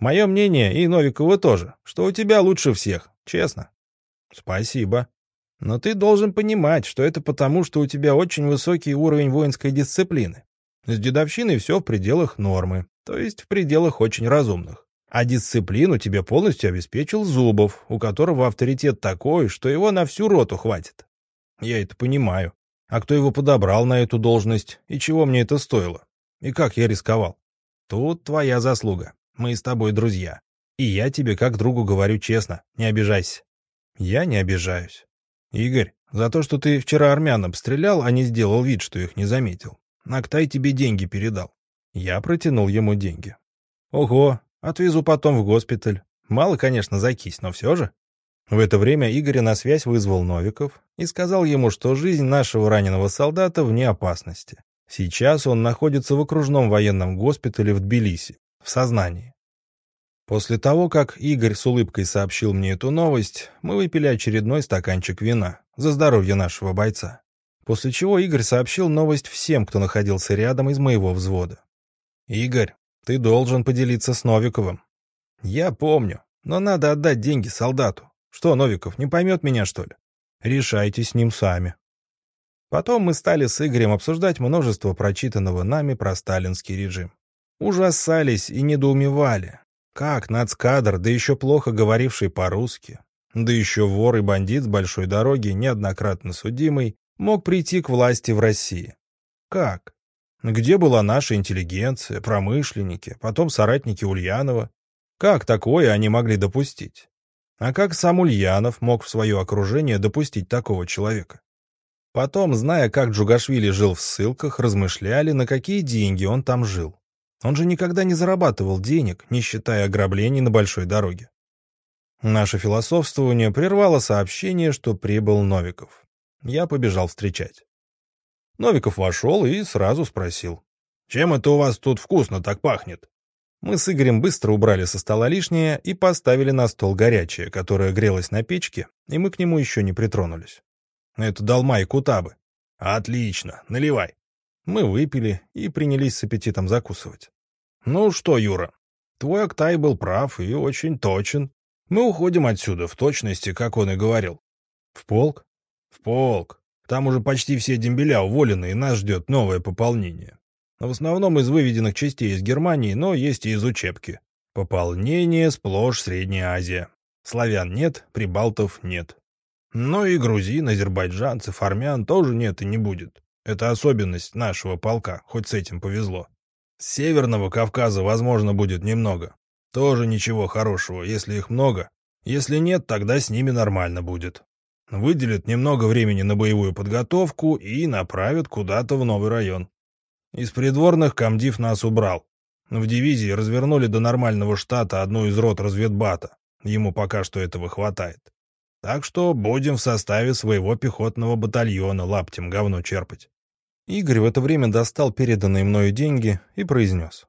Мое мнение, и Новикова тоже, что у тебя лучше всех, честно. Спасибо. Но ты должен понимать, что это потому, что у тебя очень высокий уровень воинской дисциплины. С дедовщиной все в пределах нормы, то есть в пределах очень разумных. А дисциплину тебе полностью обеспечил Зубов, у которого авторитет такой, что его на всю роту хватит. Я это понимаю. А кто его подобрал на эту должность, и чего мне это стоило? И как я рисковал? Тут твоя заслуга. Мы с тобой друзья. И я тебе как другу говорю честно, не обижайся. Я не обижаюсь. «Игорь, за то, что ты вчера армян обстрелял, а не сделал вид, что их не заметил. Нактай тебе деньги передал». Я протянул ему деньги. «Ого, отвезу потом в госпиталь. Мало, конечно, закись, но все же». В это время Игоря на связь вызвал Новиков и сказал ему, что жизнь нашего раненого солдата вне опасности. Сейчас он находится в окружном военном госпитале в Тбилиси, в сознании. После того, как Игорь с улыбкой сообщил мне эту новость, мы выпили очередной стаканчик вина за здоровье нашего бойца. После чего Игорь сообщил новость всем, кто находился рядом из моего взвода. «Игорь, ты должен поделиться с Новиковым». «Я помню, но надо отдать деньги солдату. Что, Новиков, не поймет меня, что ли?» «Решайте с ним сами». Потом мы стали с Игорем обсуждать множество прочитанного нами про сталинский режим. Ужасались и недоумевали, Как нацкадр, да еще плохо говоривший по-русски, да еще вор и бандит с большой дороги, неоднократно судимый, мог прийти к власти в России? Как? Где была наша интеллигенция, промышленники, потом соратники Ульянова? Как такое они могли допустить? А как сам Ульянов мог в свое окружение допустить такого человека? Потом, зная, как Джугашвили жил в ссылках, размышляли, на какие деньги он там жил. Он же никогда не зарабатывал денег, не считая ограблений на большой дороге. Наше философствование прервало сообщение, что прибыл Новиков. Я побежал встречать. Новиков вошел и сразу спросил. «Чем это у вас тут вкусно так пахнет?» Мы с Игорем быстро убрали со стола лишнее и поставили на стол горячее, которое грелось на печке, и мы к нему еще не притронулись. Это долмай кутабы. Отлично, наливай. Мы выпили и принялись с аппетитом закусывать. Ну что, Юра, твой Актай был прав и очень точен. Мы уходим отсюда в точности, как он и говорил. В полк? В полк. Там уже почти все дембеля уволены, и нас ждет новое пополнение. В основном из выведенных частей из Германии, но есть и из учебки. Пополнение сплошь Средняя Азия. Славян нет, прибалтов нет. Но и грузин, азербайджанцев, армян тоже нет и не будет. Это особенность нашего полка, хоть с этим повезло. С Северного Кавказа, возможно, будет немного. Тоже ничего хорошего, если их много. Если нет, тогда с ними нормально будет. Выделят немного времени на боевую подготовку и направят куда-то в новый район. Из придворных комдив нас убрал. В дивизии развернули до нормального штата одну из рот разведбата. Ему пока что этого хватает. Так что будем в составе своего пехотного батальона лаптем говно черпать. Игорь в это время достал переданные мною деньги и произнес.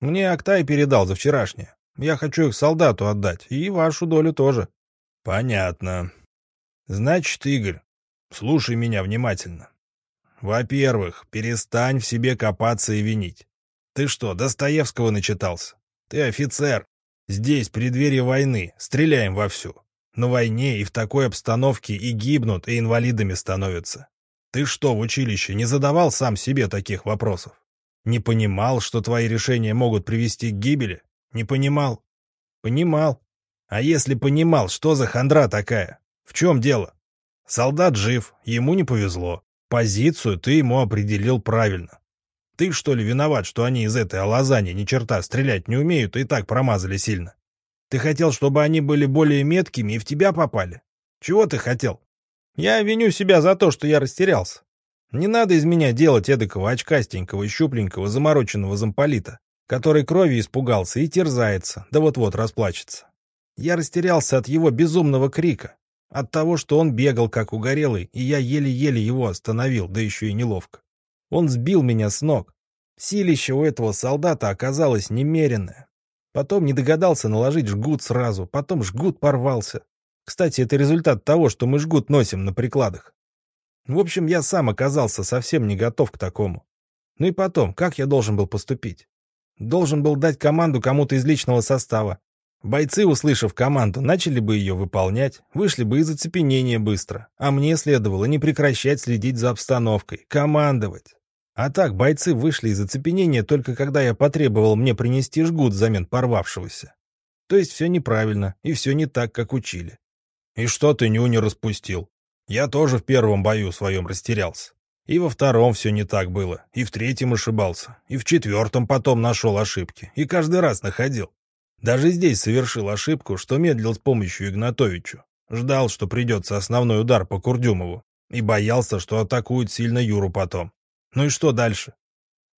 «Мне Актай передал за вчерашнее. Я хочу их солдату отдать, и вашу долю тоже». «Понятно. Значит, Игорь, слушай меня внимательно. Во-первых, перестань в себе копаться и винить. Ты что, Достоевского начитался? Ты офицер. Здесь, при двери войны, стреляем вовсю. На войне и в такой обстановке и гибнут, и инвалидами становятся. Ты что, в училище не задавал сам себе таких вопросов? Не понимал, что твои решения могут привести к гибели? Не понимал? Понимал. А если понимал, что за хандра такая? В чем дело? Солдат жив, ему не повезло. Позицию ты ему определил правильно. Ты, что ли, виноват, что они из этой алазани ни черта стрелять не умеют и так промазали сильно? Ты хотел, чтобы они были более меткими и в тебя попали? Чего ты хотел? Я виню себя за то, что я растерялся. Не надо из меня делать эдакого очкастенького щупленького замороченного замполита, который крови испугался и терзается, да вот-вот расплачется. Я растерялся от его безумного крика, от того, что он бегал как угорелый, и я еле-еле его остановил, да еще и неловко. Он сбил меня с ног. Силище у этого солдата оказалось немеренное. Потом не догадался наложить жгут сразу, потом жгут порвался. Кстати, это результат того, что мы жгут носим на прикладах. В общем, я сам оказался совсем не готов к такому. Ну и потом, как я должен был поступить? Должен был дать команду кому-то из личного состава, Бойцы, услышав команду, начали бы ее выполнять, вышли бы из оцепенения быстро, а мне следовало не прекращать следить за обстановкой, командовать. А так, бойцы вышли из оцепенения только когда я потребовал мне принести жгут взамен порвавшегося. То есть все неправильно, и все не так, как учили. И что ты ню не распустил? Я тоже в первом бою своем растерялся. И во втором все не так было, и в третьем ошибался, и в четвертом потом нашел ошибки, и каждый раз находил. Даже здесь совершил ошибку, что медлил с помощью Игнатовичу. Ждал, что придется основной удар по Курдюмову. И боялся, что атакуют сильно Юру потом. Ну и что дальше?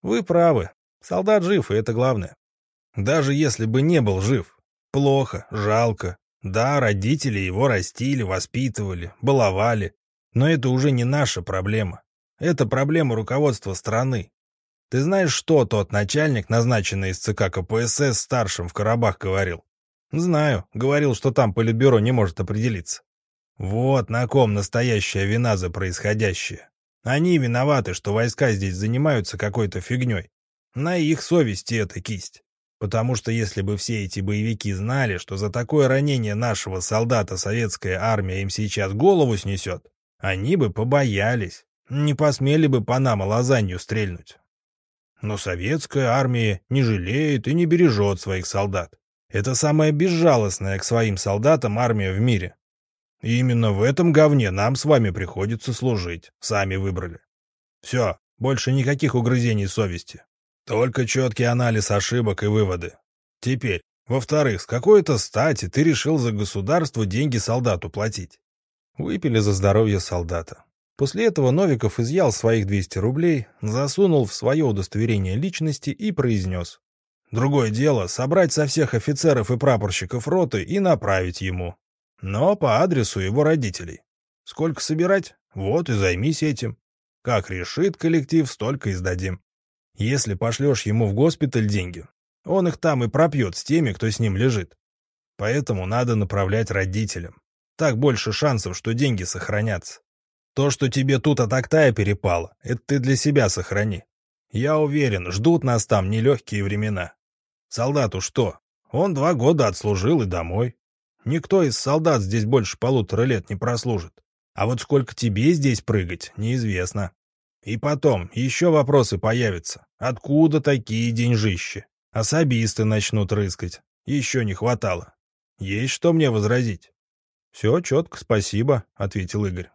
Вы правы. Солдат жив, и это главное. Даже если бы не был жив. Плохо, жалко. Да, родители его растили, воспитывали, баловали. Но это уже не наша проблема. Это проблема руководства страны. Ты знаешь, что тот начальник, назначенный из ЦК КПСС старшим в Карабах, говорил? Знаю. Говорил, что там политбюро не может определиться. Вот на ком настоящая вина за происходящее. Они виноваты, что войска здесь занимаются какой-то фигней. На их совести эта кисть. Потому что если бы все эти боевики знали, что за такое ранение нашего солдата советская армия им сейчас голову снесет, они бы побоялись, не посмели бы по нам лазанью стрельнуть. Но советская армия не жалеет и не бережет своих солдат. Это самая безжалостная к своим солдатам армия в мире. И именно в этом говне нам с вами приходится служить. Сами выбрали. Все, больше никаких угрызений совести. Только четкий анализ ошибок и выводы. Теперь, во-вторых, с какой-то стати ты решил за государство деньги солдату платить? Выпили за здоровье солдата. После этого Новиков изъял своих 200 рублей, засунул в свое удостоверение личности и произнес. Другое дело — собрать со всех офицеров и прапорщиков роты и направить ему. Но по адресу его родителей. Сколько собирать? Вот и займись этим. Как решит коллектив, столько и сдадим. Если пошлешь ему в госпиталь деньги, он их там и пропьет с теми, кто с ним лежит. Поэтому надо направлять родителям. Так больше шансов, что деньги сохранятся. То, что тебе тут от Актая перепало, это ты для себя сохрани. Я уверен, ждут нас там нелегкие времена. Солдату что? Он два года отслужил и домой. Никто из солдат здесь больше полутора лет не прослужит. А вот сколько тебе здесь прыгать, неизвестно. И потом, еще вопросы появятся. Откуда такие деньжищи? Особисты начнут рыскать. Еще не хватало. Есть что мне возразить? — Все четко, спасибо, — ответил Игорь.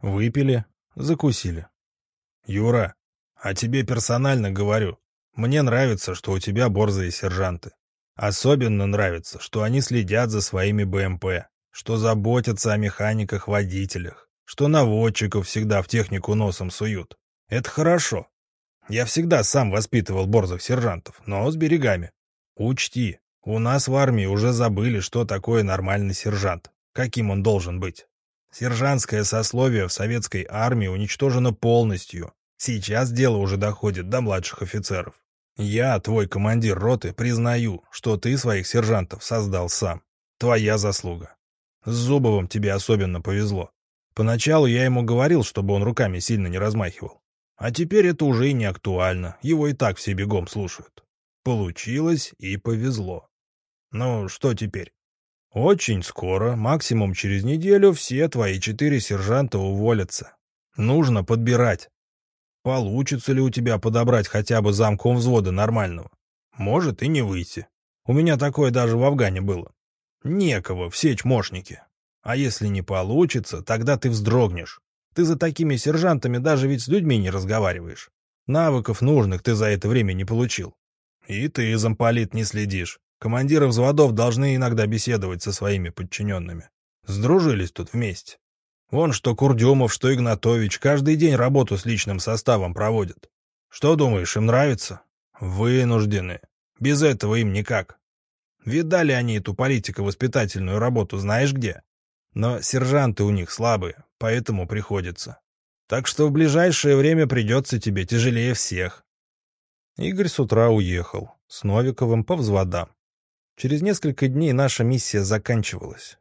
Выпили, закусили. — Юра, а тебе персонально говорю. Мне нравится, что у тебя борзые сержанты. Особенно нравится, что они следят за своими БМП, что заботятся о механиках-водителях, что наводчиков всегда в технику носом суют. Это хорошо. Я всегда сам воспитывал борзых сержантов, но с берегами. Учти, у нас в армии уже забыли, что такое нормальный сержант, каким он должен быть. Сержантское сословие в советской армии уничтожено полностью. Сейчас дело уже доходит до младших офицеров. Я, твой командир роты, признаю, что ты своих сержантов создал сам. Твоя заслуга. С Зубовым тебе особенно повезло. Поначалу я ему говорил, чтобы он руками сильно не размахивал. А теперь это уже и не актуально, его и так все бегом слушают. Получилось и повезло. Ну, что теперь? Очень скоро, максимум через неделю, все твои четыре сержанта уволятся. Нужно подбирать. Получится ли у тебя подобрать хотя бы замком взвода нормального? Может и не выйти. У меня такое даже в Афгане было. Некого, все чмошники. А если не получится, тогда ты вздрогнешь. Ты за такими сержантами даже ведь с людьми не разговариваешь. Навыков нужных ты за это время не получил. И ты, замполит, не следишь. Командиры взводов должны иногда беседовать со своими подчиненными. Сдружились тут вместе. Вон что Курдюмов, что Игнатович каждый день работу с личным составом проводят. Что думаешь, им нравится? Вынуждены. Без этого им никак. Видали они эту политико-воспитательную работу знаешь где? Но сержанты у них слабые, поэтому приходится. Так что в ближайшее время придется тебе тяжелее всех. Игорь с утра уехал, с Новиковым по взводам. Через несколько дней наша миссия заканчивалась.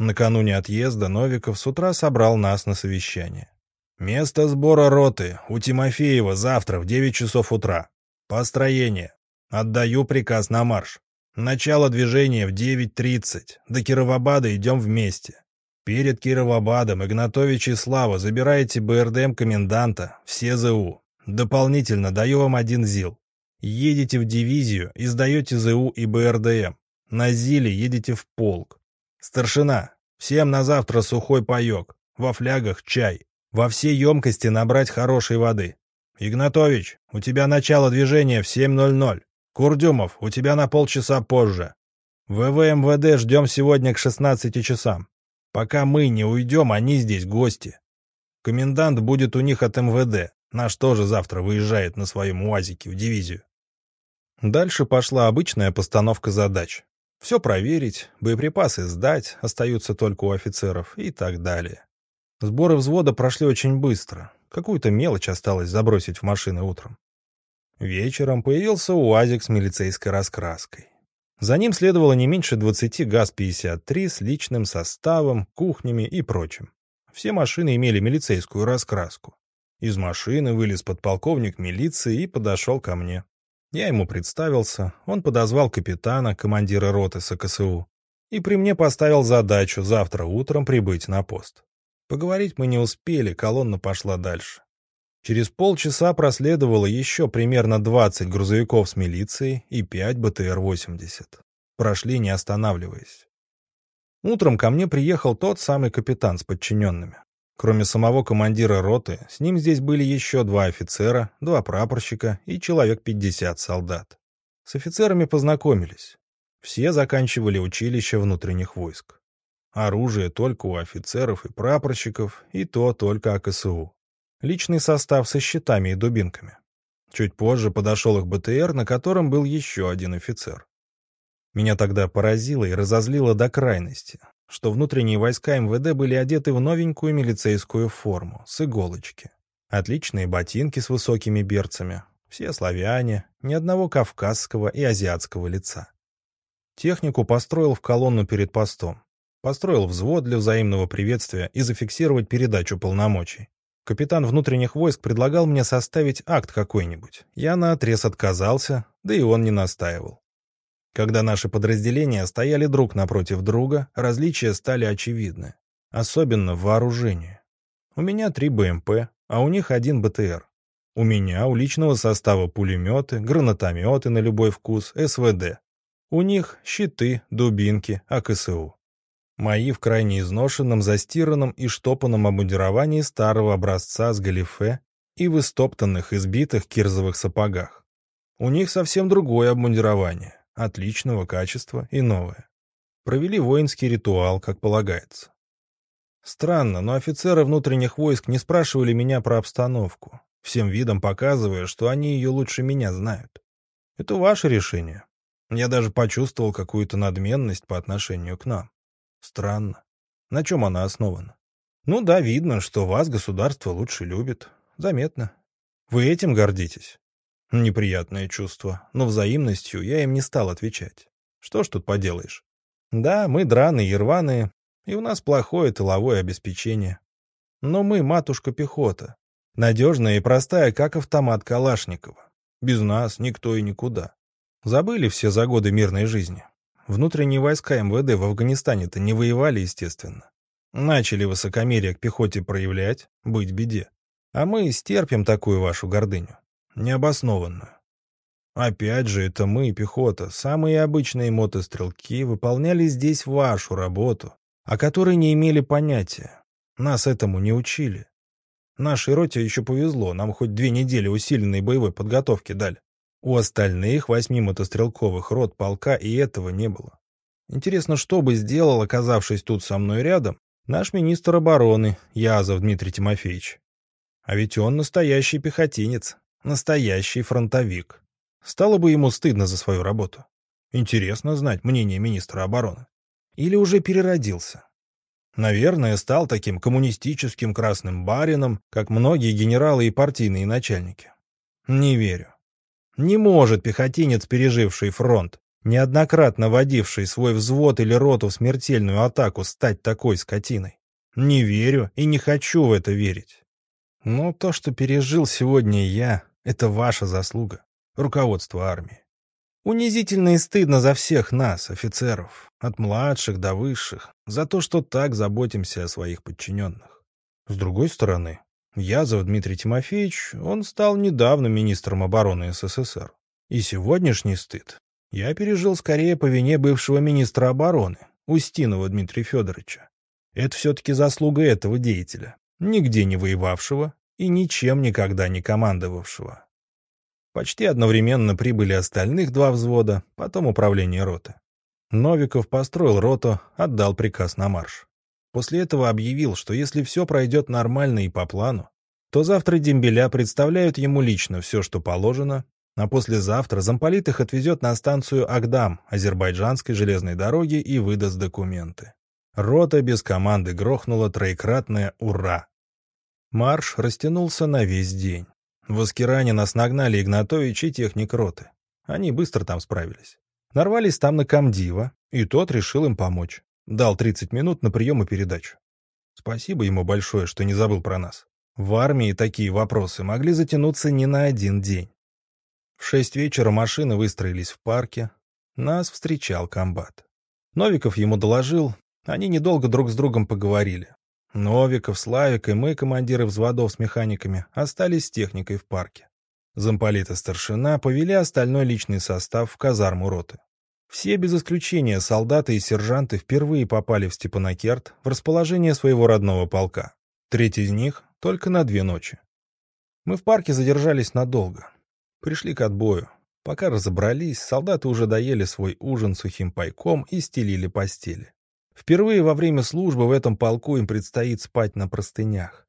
Накануне отъезда Новиков с утра собрал нас на совещание. «Место сбора роты у Тимофеева завтра в 9 часов утра. Построение. Отдаю приказ на марш. Начало движения в 9.30. До Кировобада идем вместе. Перед Кировобадом Игнатович и Слава забираете БРДМ коменданта, все ЗУ. Дополнительно даю вам один ЗИЛ. Едете в дивизию и сдаете ЗУ и БРДМ. На ЗИЛе едете в полк. «Старшина, всем на завтра сухой паек, во флягах чай, во все емкости набрать хорошей воды. Игнатович, у тебя начало движения в 7.00. Курдюмов, у тебя на полчаса позже. ВВМВД ждем сегодня к 16 часам. Пока мы не уйдем, они здесь гости. Комендант будет у них от МВД. Наш тоже завтра выезжает на своем УАЗике в дивизию. Дальше пошла обычная постановка задач. Все проверить, боеприпасы сдать, остаются только у офицеров и так далее. Сборы взвода прошли очень быстро. Какую-то мелочь осталось забросить в машины утром. Вечером появился УАЗик с милицейской раскраской. За ним следовало не меньше 20 ГАЗ-53 с личным составом, кухнями и прочим. Все машины имели милицейскую раскраску. Из машины вылез подполковник милиции и подошел ко мне. Я ему представился, он подозвал капитана, командира роты СКСУ, и при мне поставил задачу завтра утром прибыть на пост. Поговорить мы не успели, колонна пошла дальше. Через полчаса проследовало еще примерно 20 грузовиков с милицией и 5 БТР-80. Прошли, не останавливаясь. Утром ко мне приехал тот самый капитан с подчиненными. Кроме самого командира роты, с ним здесь были еще два офицера, два прапорщика и человек 50 солдат. С офицерами познакомились. Все заканчивали училище внутренних войск. Оружие только у офицеров и прапорщиков, и то только АКСУ. Личный состав со щитами и дубинками. Чуть позже подошел их БТР, на котором был еще один офицер. Меня тогда поразило и разозлило до крайности, что внутренние войска МВД были одеты в новенькую милицейскую форму, с иголочки. Отличные ботинки с высокими берцами, все славяне, ни одного кавказского и азиатского лица. Технику построил в колонну перед постом. Построил взвод для взаимного приветствия и зафиксировать передачу полномочий. Капитан внутренних войск предлагал мне составить акт какой-нибудь. Я наотрез отказался, да и он не настаивал. Когда наши подразделения стояли друг напротив друга, различия стали очевидны. Особенно в вооружении. У меня три БМП, а у них один БТР. У меня у личного состава пулеметы, гранатометы на любой вкус, СВД. У них щиты, дубинки, АКСУ. Мои в крайне изношенном, застиранном и штопанном обмундировании старого образца с галифе и в истоптанных, избитых кирзовых сапогах. У них совсем другое обмундирование отличного качества и новое. Провели воинский ритуал, как полагается. Странно, но офицеры внутренних войск не спрашивали меня про обстановку, всем видом показывая, что они ее лучше меня знают. Это ваше решение. Я даже почувствовал какую-то надменность по отношению к нам. Странно. На чем она основана? Ну да, видно, что вас государство лучше любит. Заметно. Вы этим гордитесь? Неприятное чувство, но взаимностью я им не стал отвечать. Что ж тут поделаешь? Да, мы драные и рваные, и у нас плохое тыловое обеспечение. Но мы матушка-пехота, надежная и простая, как автомат Калашникова. Без нас никто и никуда. Забыли все за годы мирной жизни. Внутренние войска МВД в Афганистане-то не воевали, естественно. Начали высокомерие к пехоте проявлять, быть беде. А мы стерпим такую вашу гордыню необоснованную. Опять же, это мы, пехота, самые обычные мотострелки, выполняли здесь вашу работу, о которой не имели понятия. Нас этому не учили. Нашей роте еще повезло, нам хоть две недели усиленной боевой подготовки дали. У остальных восьми мотострелковых рот полка и этого не было. Интересно, что бы сделал, оказавшись тут со мной рядом, наш министр обороны Язов Дмитрий Тимофеевич. А ведь он настоящий пехотинец, Настоящий фронтовик. Стало бы ему стыдно за свою работу. Интересно знать мнение министра обороны. Или уже переродился. Наверное, стал таким коммунистическим красным барином, как многие генералы и партийные начальники. Не верю. Не может пехотинец, переживший фронт, неоднократно водивший свой взвод или роту в смертельную атаку, стать такой скотиной. Не верю и не хочу в это верить. Но то, что пережил сегодня я, это ваша заслуга, руководство армии. Унизительно и стыдно за всех нас, офицеров, от младших до высших, за то, что так заботимся о своих подчиненных. С другой стороны, Язов Дмитрий Тимофеевич, он стал недавно министром обороны СССР. И сегодняшний стыд я пережил скорее по вине бывшего министра обороны, Устинова Дмитрия Федоровича. Это все-таки заслуга этого деятеля, нигде не воевавшего и ничем никогда не командовавшего. Почти одновременно прибыли остальных два взвода, потом управление роты. Новиков построил роту, отдал приказ на марш. После этого объявил, что если все пройдет нормально и по плану, то завтра дембеля представляют ему лично все, что положено, а послезавтра замполит их отвезет на станцию Агдам азербайджанской железной дороги и выдаст документы. Рота без команды грохнула троекратное «Ура!». Марш растянулся на весь день. В Аскеране нас нагнали Игнатович и техник роты. Они быстро там справились. Нарвались там на комдива, и тот решил им помочь. Дал 30 минут на прием и передачу. Спасибо ему большое, что не забыл про нас. В армии такие вопросы могли затянуться не на один день. В шесть вечера машины выстроились в парке. Нас встречал комбат. Новиков ему доложил. Они недолго друг с другом поговорили. Новиков, Славик и мы, командиры взводов с механиками, остались с техникой в парке. Замполит и старшина повели остальной личный состав в казарму роты. Все без исключения солдаты и сержанты впервые попали в Степанакерт в расположение своего родного полка. Треть из них только на две ночи. Мы в парке задержались надолго. Пришли к отбою. Пока разобрались, солдаты уже доели свой ужин сухим пайком и стелили постели. Впервые во время службы в этом полку им предстоит спать на простынях.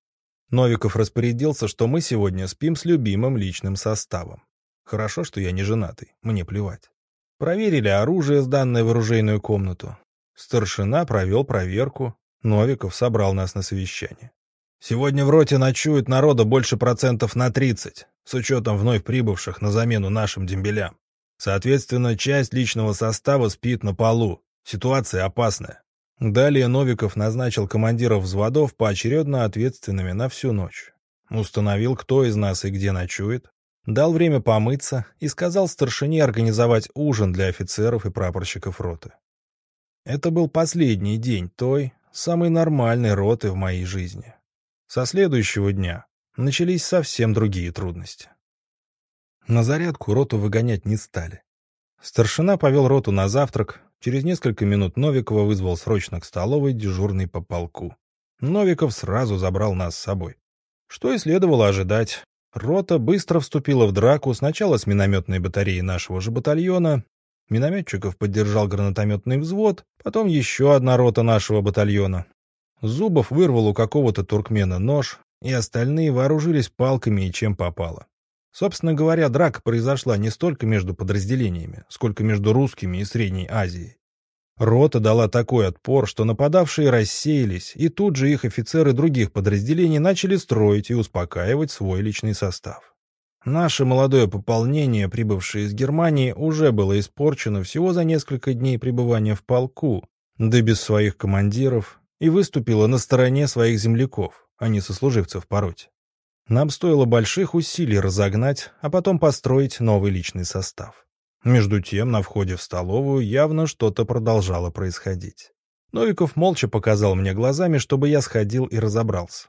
Новиков распорядился, что мы сегодня спим с любимым личным составом. Хорошо, что я не женатый, мне плевать. Проверили оружие, сданное в оружейную комнату. Старшина провел проверку. Новиков собрал нас на совещание. Сегодня в роте ночует народа больше процентов на 30, с учетом вновь прибывших на замену нашим дембелям. Соответственно, часть личного состава спит на полу. Ситуация опасная. Далее Новиков назначил командиров взводов поочередно ответственными на всю ночь. Установил, кто из нас и где ночует, дал время помыться и сказал старшине организовать ужин для офицеров и прапорщиков роты. Это был последний день той, самой нормальной роты в моей жизни. Со следующего дня начались совсем другие трудности. На зарядку роту выгонять не стали. Старшина повел роту на завтрак, через несколько минут Новикова вызвал срочно к столовой дежурный по полку. Новиков сразу забрал нас с собой. Что и следовало ожидать. Рота быстро вступила в драку сначала с минометной батареей нашего же батальона. Минометчиков поддержал гранатометный взвод, потом еще одна рота нашего батальона. Зубов вырвал у какого-то туркмена нож, и остальные вооружились палками и чем попало. Собственно говоря, драка произошла не столько между подразделениями, сколько между русскими и Средней Азией. Рота дала такой отпор, что нападавшие рассеялись, и тут же их офицеры других подразделений начали строить и успокаивать свой личный состав. Наше молодое пополнение, прибывшее из Германии, уже было испорчено всего за несколько дней пребывания в полку, да без своих командиров, и выступило на стороне своих земляков, а не сослуживцев по роте. Нам стоило больших усилий разогнать, а потом построить новый личный состав. Между тем, на входе в столовую явно что-то продолжало происходить. Новиков молча показал мне глазами, чтобы я сходил и разобрался.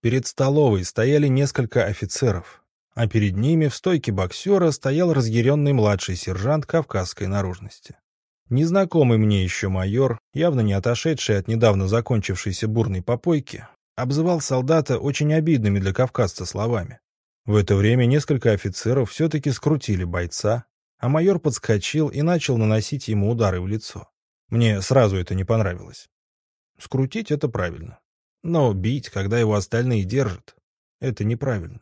Перед столовой стояли несколько офицеров, а перед ними в стойке боксера стоял разъяренный младший сержант кавказской наружности. Незнакомый мне еще майор, явно не отошедший от недавно закончившейся бурной попойки, обзывал солдата очень обидными для кавказца словами. В это время несколько офицеров все-таки скрутили бойца, а майор подскочил и начал наносить ему удары в лицо. Мне сразу это не понравилось. Скрутить — это правильно. Но бить, когда его остальные держат, это неправильно.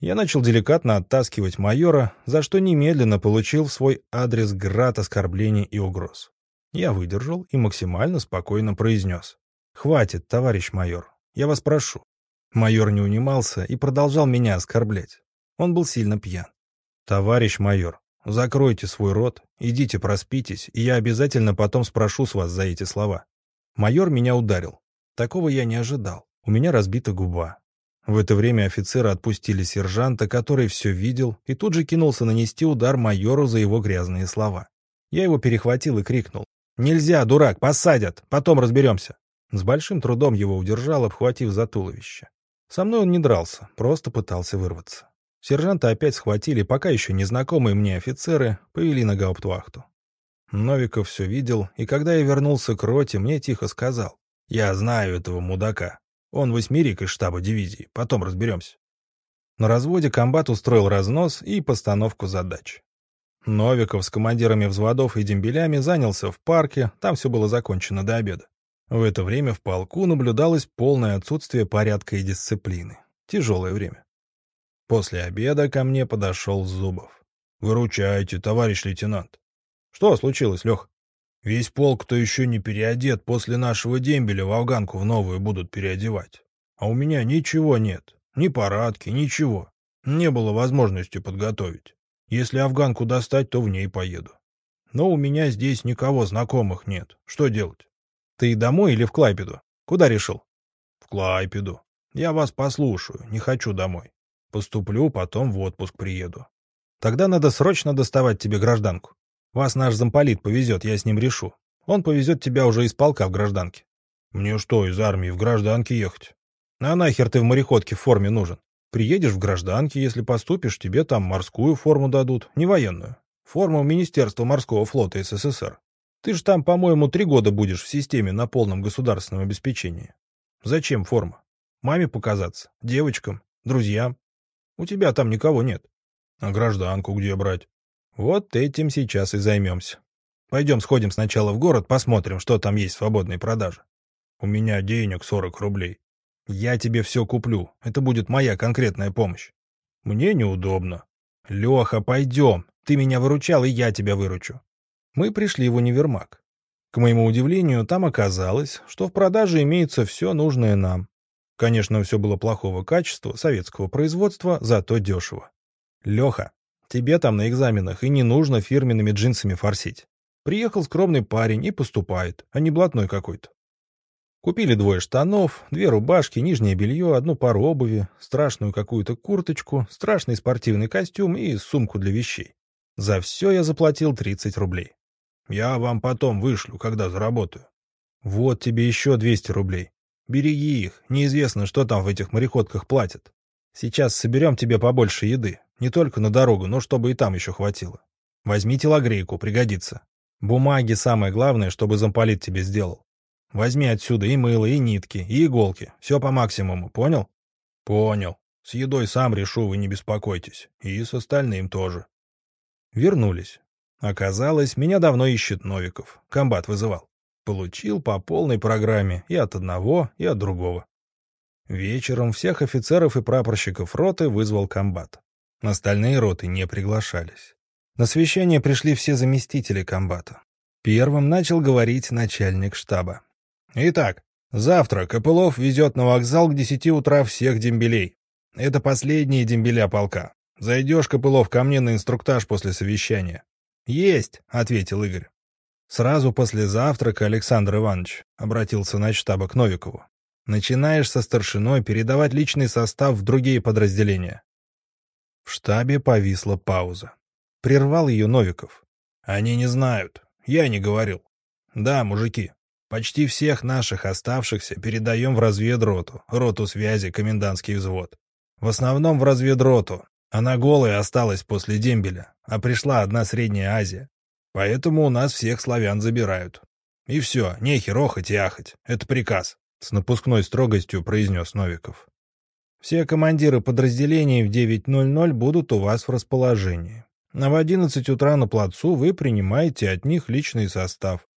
Я начал деликатно оттаскивать майора, за что немедленно получил в свой адрес град оскорблений и угроз. Я выдержал и максимально спокойно произнес. «Хватит, товарищ майор, я вас прошу». Майор не унимался и продолжал меня оскорблять. Он был сильно пьян. «Товарищ майор, Закройте свой рот, идите проспитесь, и я обязательно потом спрошу с вас за эти слова. Майор меня ударил. Такого я не ожидал. У меня разбита губа. В это время офицеры отпустили сержанта, который все видел, и тут же кинулся нанести удар майору за его грязные слова. Я его перехватил и крикнул. «Нельзя, дурак, посадят, потом разберемся». С большим трудом его удержал, обхватив за туловище. Со мной он не дрался, просто пытался вырваться. Сержанта опять схватили, пока еще незнакомые мне офицеры повели на гауптвахту. Новиков все видел, и когда я вернулся к роте, мне тихо сказал. «Я знаю этого мудака. Он восьмерик из штаба дивизии. Потом разберемся». На разводе комбат устроил разнос и постановку задач. Новиков с командирами взводов и дембелями занялся в парке, там все было закончено до обеда. В это время в полку наблюдалось полное отсутствие порядка и дисциплины. Тяжелое время. После обеда ко мне подошел Зубов. «Выручайте, товарищ лейтенант». «Что случилось, Лех?» «Весь полк, кто еще не переодет, после нашего дембеля в афганку в новую будут переодевать. А у меня ничего нет. Ни парадки, ничего. Не было возможности подготовить. Если афганку достать, то в ней поеду. Но у меня здесь никого знакомых нет. Что делать? Ты домой или в Клайпеду? Куда решил? В Клайпеду. Я вас послушаю, не хочу домой. Поступлю, потом в отпуск приеду. Тогда надо срочно доставать тебе гражданку. Вас наш замполит повезет, я с ним решу. Он повезет тебя уже из полка в гражданке. Мне что, из армии в гражданке ехать? А нахер ты в мореходке в форме нужен? Приедешь в гражданке, если поступишь, тебе там морскую форму дадут, не военную. Форма Министерства морского флота СССР. Ты же там, по-моему, три года будешь в системе на полном государственном обеспечении. Зачем форма? Маме показаться? Девочкам? Друзьям? У тебя там никого нет. А гражданку где брать? Вот этим сейчас и займемся. Пойдем сходим сначала в город, посмотрим, что там есть в свободной продаже. У меня денег 40 рублей. Я тебе все куплю. Это будет моя конкретная помощь. Мне неудобно. Леха, пойдем. Ты меня выручал, и я тебя выручу. Мы пришли в универмаг. К моему удивлению, там оказалось, что в продаже имеется все нужное нам. Конечно, все было плохого качества, советского производства, зато дешево. Леха, тебе там на экзаменах и не нужно фирменными джинсами форсить. Приехал скромный парень и поступает, а не блатной какой-то. Купили двое штанов, две рубашки, нижнее белье, одну пару обуви, страшную какую-то курточку, страшный спортивный костюм и сумку для вещей. За все я заплатил 30 рублей. Я вам потом вышлю, когда заработаю. Вот тебе еще 200 рублей. Береги их, неизвестно, что там в этих мореходках платят. Сейчас соберем тебе побольше еды, не только на дорогу, но чтобы и там еще хватило. Возьми телогрейку, пригодится. Бумаги самое главное, чтобы замполит тебе сделал. Возьми отсюда и мыло, и нитки, и иголки. Все по максимуму, понял? Понял. С едой сам решу, вы не беспокойтесь. И с остальным тоже. Вернулись. Оказалось, меня давно ищет Новиков. Комбат вызывал. Получил по полной программе и от одного, и от другого. Вечером всех офицеров и прапорщиков роты вызвал комбат. Остальные роты не приглашались. На совещание пришли все заместители комбата. Первым начал говорить начальник штаба. «Итак, завтра Копылов везет на вокзал к десяти утра всех дембелей. Это последние дембеля полка. Зайдешь, Копылов, ко мне на инструктаж после совещания». «Есть», — ответил Игорь. Сразу после завтрака Александр Иванович обратился на штаба к Новикову. «Начинаешь со старшиной передавать личный состав в другие подразделения». В штабе повисла пауза. Прервал ее Новиков. «Они не знают. Я не говорил. Да, мужики, почти всех наших оставшихся передаем в разведроту, роту связи, комендантский взвод. В основном в разведроту. Она голая осталась после дембеля, а пришла одна Средняя Азия. Поэтому у нас всех славян забирают. И все, нехер охать и ахать. Это приказ», — с напускной строгостью произнес Новиков. «Все командиры подразделений в 9.00 будут у вас в расположении. А в 11 утра на плацу вы принимаете от них личный состав.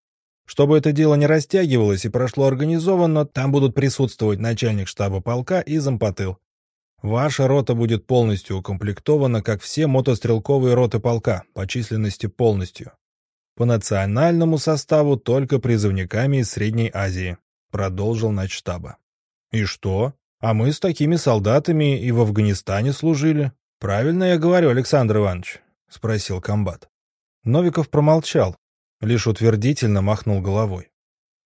Чтобы это дело не растягивалось и прошло организованно, там будут присутствовать начальник штаба полка и зампотыл. Ваша рота будет полностью укомплектована, как все мотострелковые роты полка, по численности полностью. По национальному составу только призывниками из Средней Азии, продолжил начштаба. И что? А мы с такими солдатами и в Афганистане служили. Правильно я говорю, Александр Иванович, спросил комбат. Новиков промолчал, лишь утвердительно махнул головой.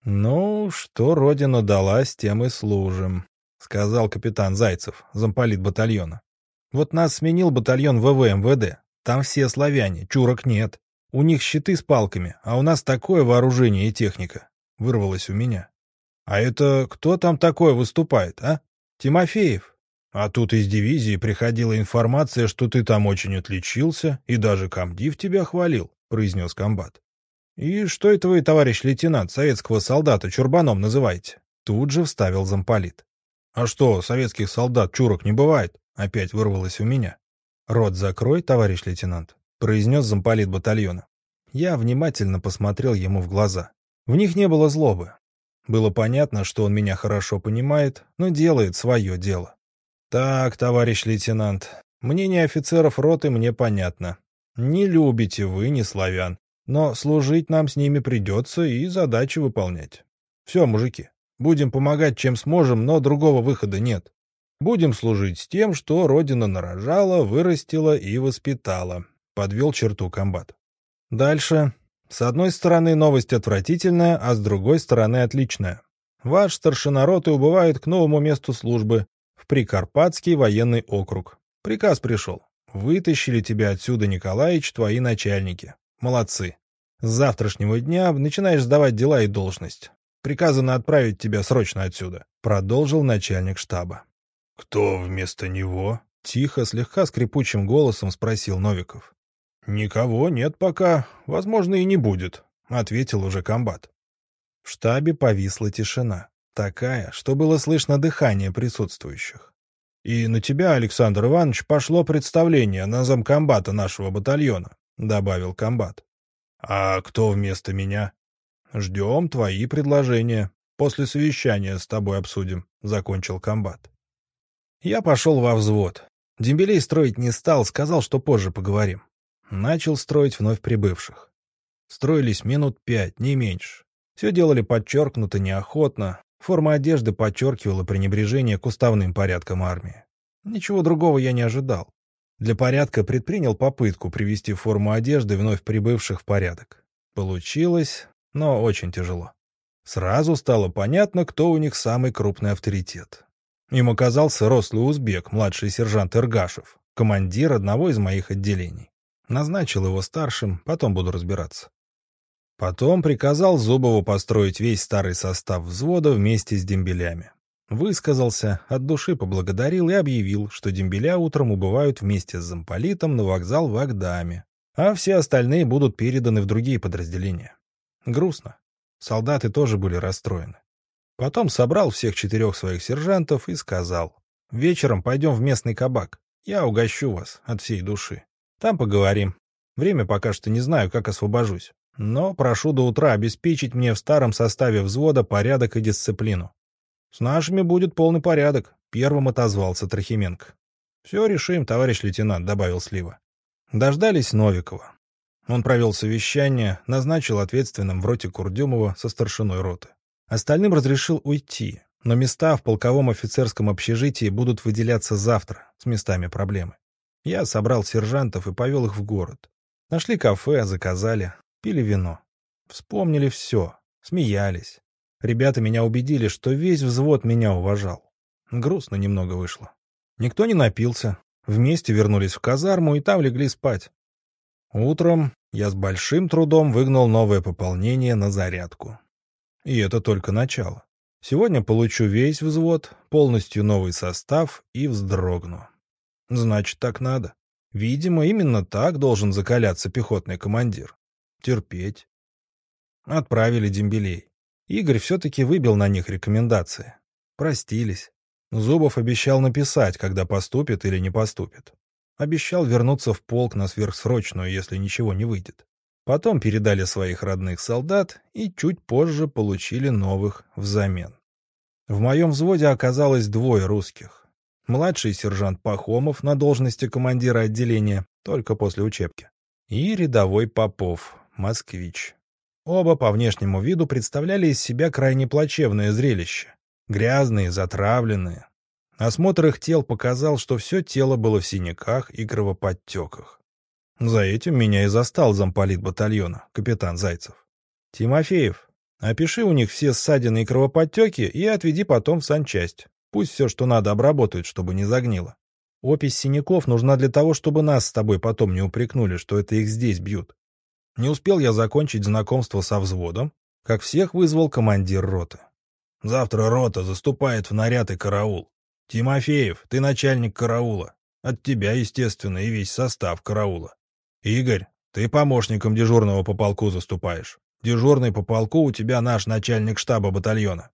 «Ну, что родина дала, с тем и служим», — сказал капитан Зайцев, замполит батальона. «Вот нас сменил батальон ВВ МВД. Там все славяне, чурок нет. У них щиты с палками, а у нас такое вооружение и техника. Вырвалось у меня. А это кто там такое выступает, а? Тимофеев. А тут из дивизии приходила информация, что ты там очень отличился, и даже комдив тебя хвалил, произнес комбат. И что это вы, товарищ лейтенант, советского солдата чурбаном называете? Тут же вставил замполит. А что, советских солдат чурок не бывает? Опять вырвалось у меня. Рот закрой, товарищ лейтенант произнес замполит батальона. Я внимательно посмотрел ему в глаза. В них не было злобы. Было понятно, что он меня хорошо понимает, но делает свое дело. «Так, товарищ лейтенант, мнение офицеров роты мне понятно. Не любите вы, ни славян, но служить нам с ними придется и задачи выполнять. Все, мужики, будем помогать, чем сможем, но другого выхода нет. Будем служить с тем, что Родина нарожала, вырастила и воспитала. Подвел черту комбат. Дальше. С одной стороны новость отвратительная, а с другой стороны отличная. Ваш старшина роты убывает к новому месту службы, в Прикарпатский военный округ. Приказ пришел. Вытащили тебя отсюда, Николаевич, твои начальники. Молодцы. С завтрашнего дня начинаешь сдавать дела и должность. Приказано отправить тебя срочно отсюда», — продолжил начальник штаба. «Кто вместо него?» — тихо, слегка скрипучим голосом спросил Новиков. «Никого нет пока. Возможно, и не будет», — ответил уже комбат. В штабе повисла тишина. Такая, что было слышно дыхание присутствующих. «И на тебя, Александр Иванович, пошло представление на замкомбата нашего батальона», — добавил комбат. «А кто вместо меня?» «Ждем твои предложения. После совещания с тобой обсудим», — закончил комбат. Я пошел во взвод. Дембелей строить не стал, сказал, что позже поговорим. Начал строить вновь прибывших. Строились минут пять, не меньше. Все делали подчеркнуто, неохотно, Форма одежды подчеркивала пренебрежение к уставным порядкам армии. Ничего другого я не ожидал. Для порядка предпринял попытку привести форму одежды вновь прибывших в порядок. Получилось, но очень тяжело. Сразу стало понятно, кто у них самый крупный авторитет. Им оказался рослый узбек, младший сержант Иргашев, командир одного из моих отделений. Назначил его старшим, потом буду разбираться. Потом приказал Зубову построить весь старый состав взвода вместе с дембелями. Высказался, от души поблагодарил и объявил, что дембеля утром убывают вместе с замполитом на вокзал в Агдаме, а все остальные будут переданы в другие подразделения. Грустно. Солдаты тоже были расстроены. Потом собрал всех четырех своих сержантов и сказал, «Вечером пойдем в местный кабак. Я угощу вас от всей души. Там поговорим. Время пока что не знаю, как освобожусь. Но прошу до утра обеспечить мне в старом составе взвода порядок и дисциплину. С нашими будет полный порядок, первым отозвался Трохименко. Все решим, товарищ лейтенант, добавил Слива. Дождались Новикова. Он провел совещание, назначил ответственным в роте Курдюмова со старшиной роты. Остальным разрешил уйти, но места в полковом офицерском общежитии будут выделяться завтра, с местами проблемы. Я собрал сержантов и повел их в город. Нашли кафе, заказали, Пили вино. Вспомнили все. Смеялись. Ребята меня убедили, что весь взвод меня уважал. Грустно немного вышло. Никто не напился. Вместе вернулись в казарму и там легли спать. Утром я с большим трудом выгнал новое пополнение на зарядку. И это только начало. Сегодня получу весь взвод, полностью новый состав и вздрогну. Значит, так надо. Видимо, именно так должен закаляться пехотный командир терпеть. Отправили дембелей. Игорь все-таки выбил на них рекомендации. Простились. Зубов обещал написать, когда поступит или не поступит. Обещал вернуться в полк на сверхсрочную, если ничего не выйдет. Потом передали своих родных солдат и чуть позже получили новых взамен. В моем взводе оказалось двое русских. Младший сержант Пахомов на должности командира отделения, только после учебки. И рядовой Попов, москвич. Оба по внешнему виду представляли из себя крайне плачевное зрелище. Грязные, затравленные. Осмотр их тел показал, что все тело было в синяках и кровоподтеках. За этим меня и застал замполит батальона, капитан Зайцев. «Тимофеев, опиши у них все ссадины и кровоподтеки и отведи потом в санчасть. Пусть все, что надо, обработают, чтобы не загнило. Опись синяков нужна для того, чтобы нас с тобой потом не упрекнули, что это их здесь бьют. Не успел я закончить знакомство со взводом, как всех вызвал командир роты. «Завтра рота заступает в наряд и караул. Тимофеев, ты начальник караула. От тебя, естественно, и весь состав караула. Игорь, ты помощником дежурного по полку заступаешь. Дежурный по полку у тебя наш начальник штаба батальона.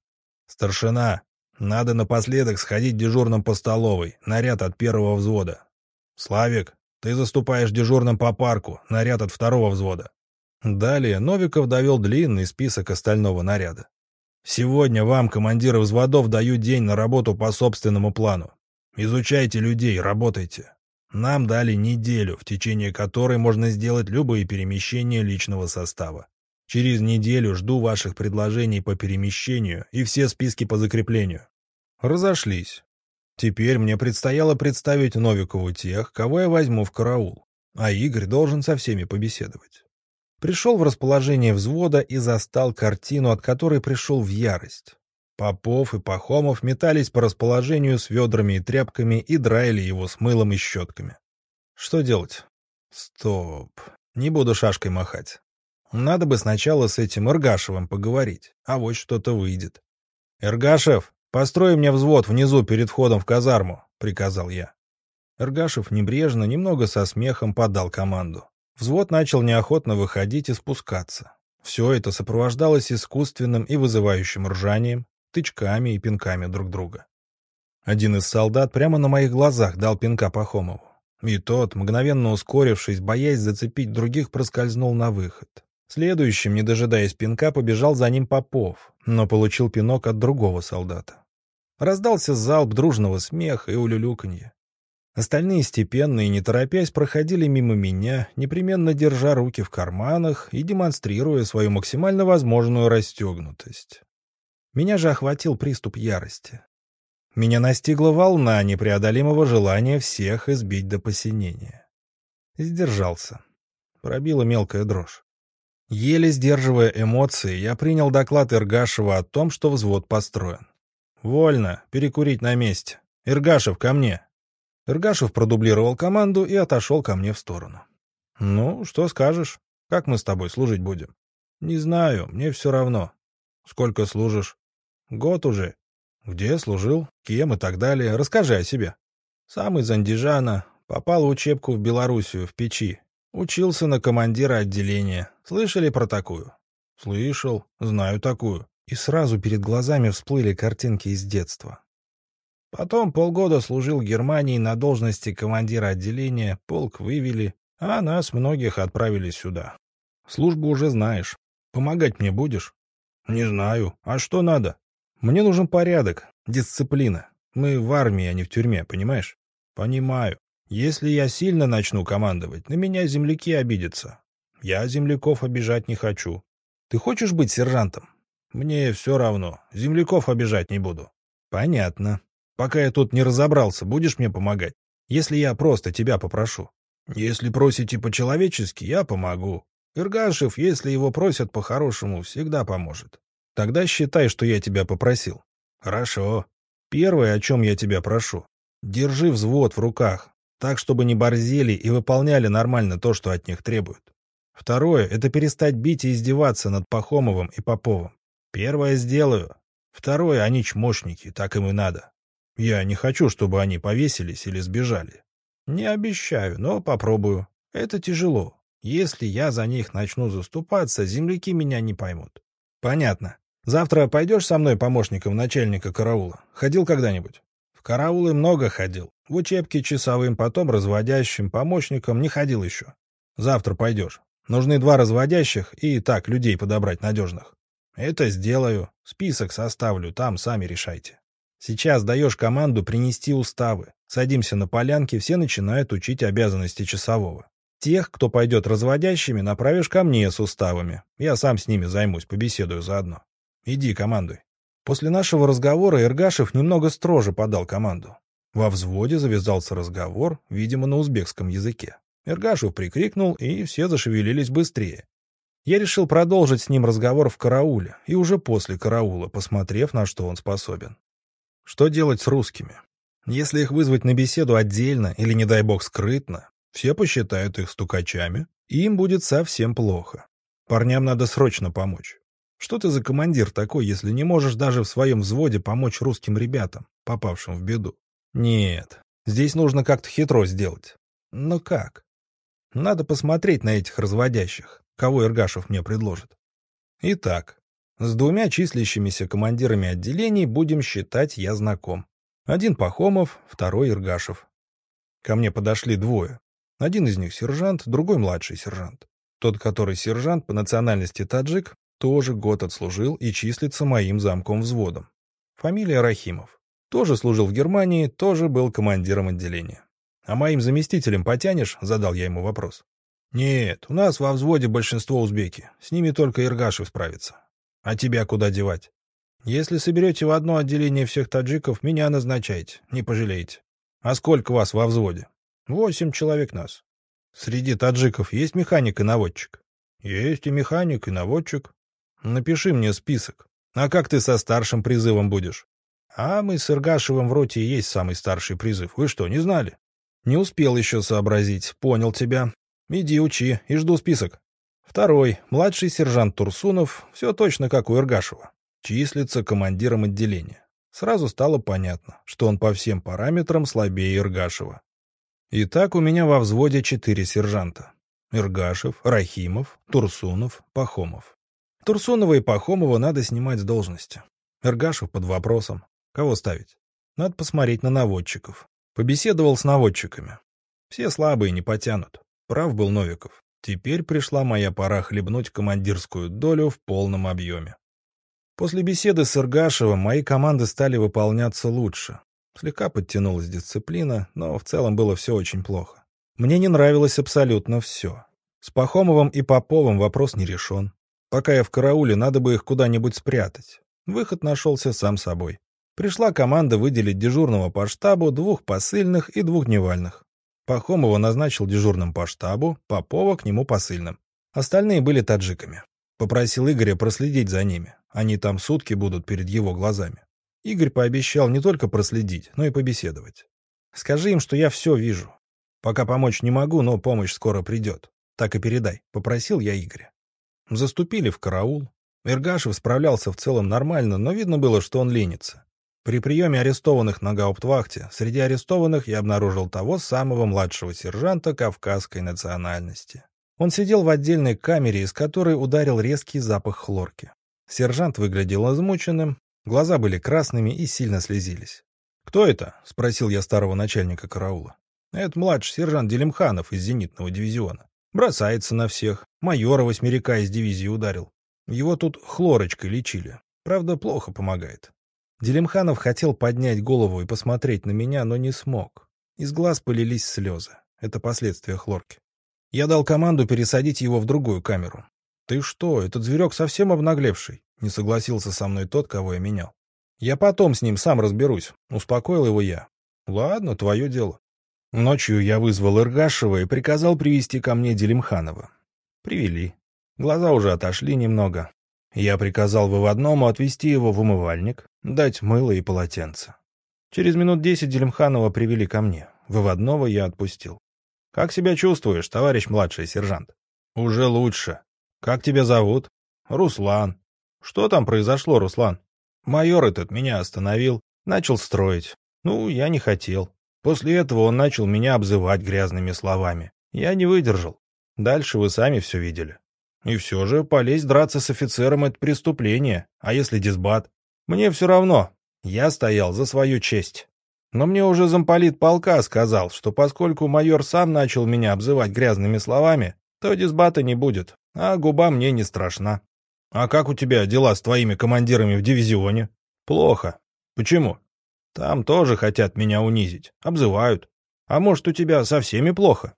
Старшина, надо напоследок сходить дежурным по столовой, наряд от первого взвода. Славик, ты заступаешь дежурным по парку, наряд от второго взвода. Далее Новиков довел длинный список остального наряда. Сегодня вам, командиры взводов, даю день на работу по собственному плану. Изучайте людей, работайте. Нам дали неделю, в течение которой можно сделать любые перемещения личного состава. Через неделю жду ваших предложений по перемещению и все списки по закреплению. Разошлись. Теперь мне предстояло представить Новикову тех, кого я возьму в караул, а Игорь должен со всеми побеседовать. Пришел в расположение взвода и застал картину, от которой пришел в ярость. Попов и Пахомов метались по расположению с ведрами и тряпками и драили его с мылом и щетками. Что делать? Стоп. Не буду шашкой махать. Надо бы сначала с этим Иргашевым поговорить, а вот что-то выйдет. «Иргашев, «Построй мне взвод внизу перед входом в казарму», — приказал я. Эргашев небрежно, немного со смехом подал команду. Взвод начал неохотно выходить и спускаться. Все это сопровождалось искусственным и вызывающим ржанием, тычками и пинками друг друга. Один из солдат прямо на моих глазах дал пинка Пахомову. И тот, мгновенно ускорившись, боясь зацепить других, проскользнул на выход. Следующим, не дожидаясь пинка, побежал за ним Попов, но получил пинок от другого солдата. Раздался залп дружного смеха и улюлюканья. Остальные степенно и не торопясь проходили мимо меня, непременно держа руки в карманах и демонстрируя свою максимально возможную расстегнутость. Меня же охватил приступ ярости. Меня настигла волна непреодолимого желания всех избить до посинения. Сдержался. Пробила мелкая дрожь. Еле сдерживая эмоции, я принял доклад Иргашева о том, что взвод построен. «Вольно, перекурить на месте. Иргашев, ко мне!» Иргашев продублировал команду и отошел ко мне в сторону. «Ну, что скажешь? Как мы с тобой служить будем?» «Не знаю, мне все равно». «Сколько служишь?» «Год уже. Где служил, кем и так далее. Расскажи о себе. Сам из Андижана. Попал в учебку в Белоруссию, в печи. Учился на командира отделения. Слышали про такую? Слышал. Знаю такую. И сразу перед глазами всплыли картинки из детства. Потом полгода служил Германии на должности командира отделения, полк вывели, а нас многих отправили сюда. Службу уже знаешь. Помогать мне будешь? Не знаю. А что надо? Мне нужен порядок, дисциплина. Мы в армии, а не в тюрьме, понимаешь? Понимаю. Если я сильно начну командовать, на меня земляки обидятся. Я земляков обижать не хочу. Ты хочешь быть сержантом? Мне все равно. Земляков обижать не буду. Понятно. Пока я тут не разобрался, будешь мне помогать? Если я просто тебя попрошу. Если просите по-человечески, я помогу. Иргашев, если его просят по-хорошему, всегда поможет. Тогда считай, что я тебя попросил. Хорошо. Первое, о чем я тебя прошу. Держи взвод в руках, так, чтобы не борзели и выполняли нормально то, что от них требуют. Второе — это перестать бить и издеваться над Пахомовым и Поповым. Первое сделаю. Второе — они чмошники, так им и надо. Я не хочу, чтобы они повесились или сбежали. Не обещаю, но попробую. Это тяжело. Если я за них начну заступаться, земляки меня не поймут. Понятно. Завтра пойдешь со мной помощником начальника караула? Ходил когда-нибудь? В караулы много ходил. В учебке часовым, потом разводящим, помощником не ходил еще. Завтра пойдешь. Нужны два разводящих и так людей подобрать надежных. Это сделаю. Список составлю, там сами решайте. Сейчас даешь команду принести уставы. Садимся на полянке, все начинают учить обязанности часового. Тех, кто пойдет разводящими, направишь ко мне с уставами. Я сам с ними займусь, побеседую заодно. Иди, командуй. После нашего разговора Иргашев немного строже подал команду. Во взводе завязался разговор, видимо, на узбекском языке. Иргашев прикрикнул, и все зашевелились быстрее. Я решил продолжить с ним разговор в карауле, и уже после караула, посмотрев, на что он способен. Что делать с русскими? Если их вызвать на беседу отдельно или, не дай бог, скрытно, все посчитают их стукачами, и им будет совсем плохо. Парням надо срочно помочь. Что ты за командир такой, если не можешь даже в своем взводе помочь русским ребятам, попавшим в беду? Нет, здесь нужно как-то хитро сделать. Но как? Надо посмотреть на этих разводящих, кого Иргашев мне предложит. Итак, с двумя числящимися командирами отделений будем считать я знаком. Один Пахомов, второй Иргашев. Ко мне подошли двое. Один из них сержант, другой младший сержант. Тот, который сержант по национальности таджик, тоже год отслужил и числится моим замком взводом. Фамилия Рахимов. Тоже служил в Германии, тоже был командиром отделения. «А моим заместителем потянешь?» — задал я ему вопрос. «Нет, у нас во взводе большинство узбеки. С ними только Иргашев справится. А тебя куда девать? Если соберете в одно отделение всех таджиков, меня назначайте, не пожалеете. А сколько вас во взводе? Восемь человек нас. Среди таджиков есть механик и наводчик? Есть и механик, и наводчик. Напиши мне список. А как ты со старшим призывом будешь? А мы с Иргашевым в роте и есть самый старший призыв. Вы что, не знали? Не успел еще сообразить. Понял тебя. Иди учи и жду список. Второй, младший сержант Турсунов, все точно как у Иргашева. Числится командиром отделения. Сразу стало понятно, что он по всем параметрам слабее Иргашева. Итак, у меня во взводе четыре сержанта. Иргашев, Рахимов, Турсунов, Пахомов. Турсунова и Пахомова надо снимать с должности. Иргашев под вопросом. Кого ставить? Надо посмотреть на наводчиков. Побеседовал с наводчиками. Все слабые не потянут. Прав был Новиков. Теперь пришла моя пора хлебнуть командирскую долю в полном объеме. После беседы с Иргашевым мои команды стали выполняться лучше. Слегка подтянулась дисциплина, но в целом было все очень плохо. Мне не нравилось абсолютно все. С Пахомовым и Поповым вопрос не решен. Пока я в карауле, надо бы их куда-нибудь спрятать. Выход нашелся сам собой. Пришла команда выделить дежурного по штабу, двух посыльных и двух дневальных. Пахомова назначил дежурным по штабу, Попова к нему посыльным. Остальные были таджиками. Попросил Игоря проследить за ними. Они там сутки будут перед его глазами. Игорь пообещал не только проследить, но и побеседовать. «Скажи им, что я все вижу. Пока помочь не могу, но помощь скоро придет. Так и передай», — попросил я Игоря. Заступили в караул. Иргашев справлялся в целом нормально, но видно было, что он ленится. При приеме арестованных на гауптвахте среди арестованных я обнаружил того самого младшего сержанта кавказской национальности. Он сидел в отдельной камере, из которой ударил резкий запах хлорки. Сержант выглядел измученным, глаза были красными и сильно слезились. «Кто это?» — спросил я старого начальника караула. «Это младший сержант Делимханов из зенитного дивизиона. Бросается на всех. Майора восьмерика из дивизии ударил. Его тут хлорочкой лечили. Правда, плохо помогает. Делимханов хотел поднять голову и посмотреть на меня, но не смог. Из глаз полились слезы. Это последствия хлорки. Я дал команду пересадить его в другую камеру. «Ты что, этот зверек совсем обнаглевший?» — не согласился со мной тот, кого я менял. «Я потом с ним сам разберусь», — успокоил его я. «Ладно, твое дело». Ночью я вызвал Иргашева и приказал привести ко мне Делимханова. Привели. Глаза уже отошли немного. Я приказал выводному отвезти его в умывальник, дать мыло и полотенце. Через минут десять Делимханова привели ко мне. Выводного я отпустил. «Как себя чувствуешь, товарищ младший сержант?» «Уже лучше. Как тебя зовут?» «Руслан». «Что там произошло, Руслан?» «Майор этот меня остановил, начал строить. Ну, я не хотел. После этого он начал меня обзывать грязными словами. Я не выдержал. Дальше вы сами все видели. И все же полезть драться с офицером — это преступление. А если дисбат? Мне все равно. Я стоял за свою честь. Но мне уже замполит полка сказал, что поскольку майор сам начал меня обзывать грязными словами, то дисбата не будет, а губа мне не страшна. А как у тебя дела с твоими командирами в дивизионе? Плохо. Почему? Там тоже хотят меня унизить, обзывают. А может, у тебя со всеми плохо?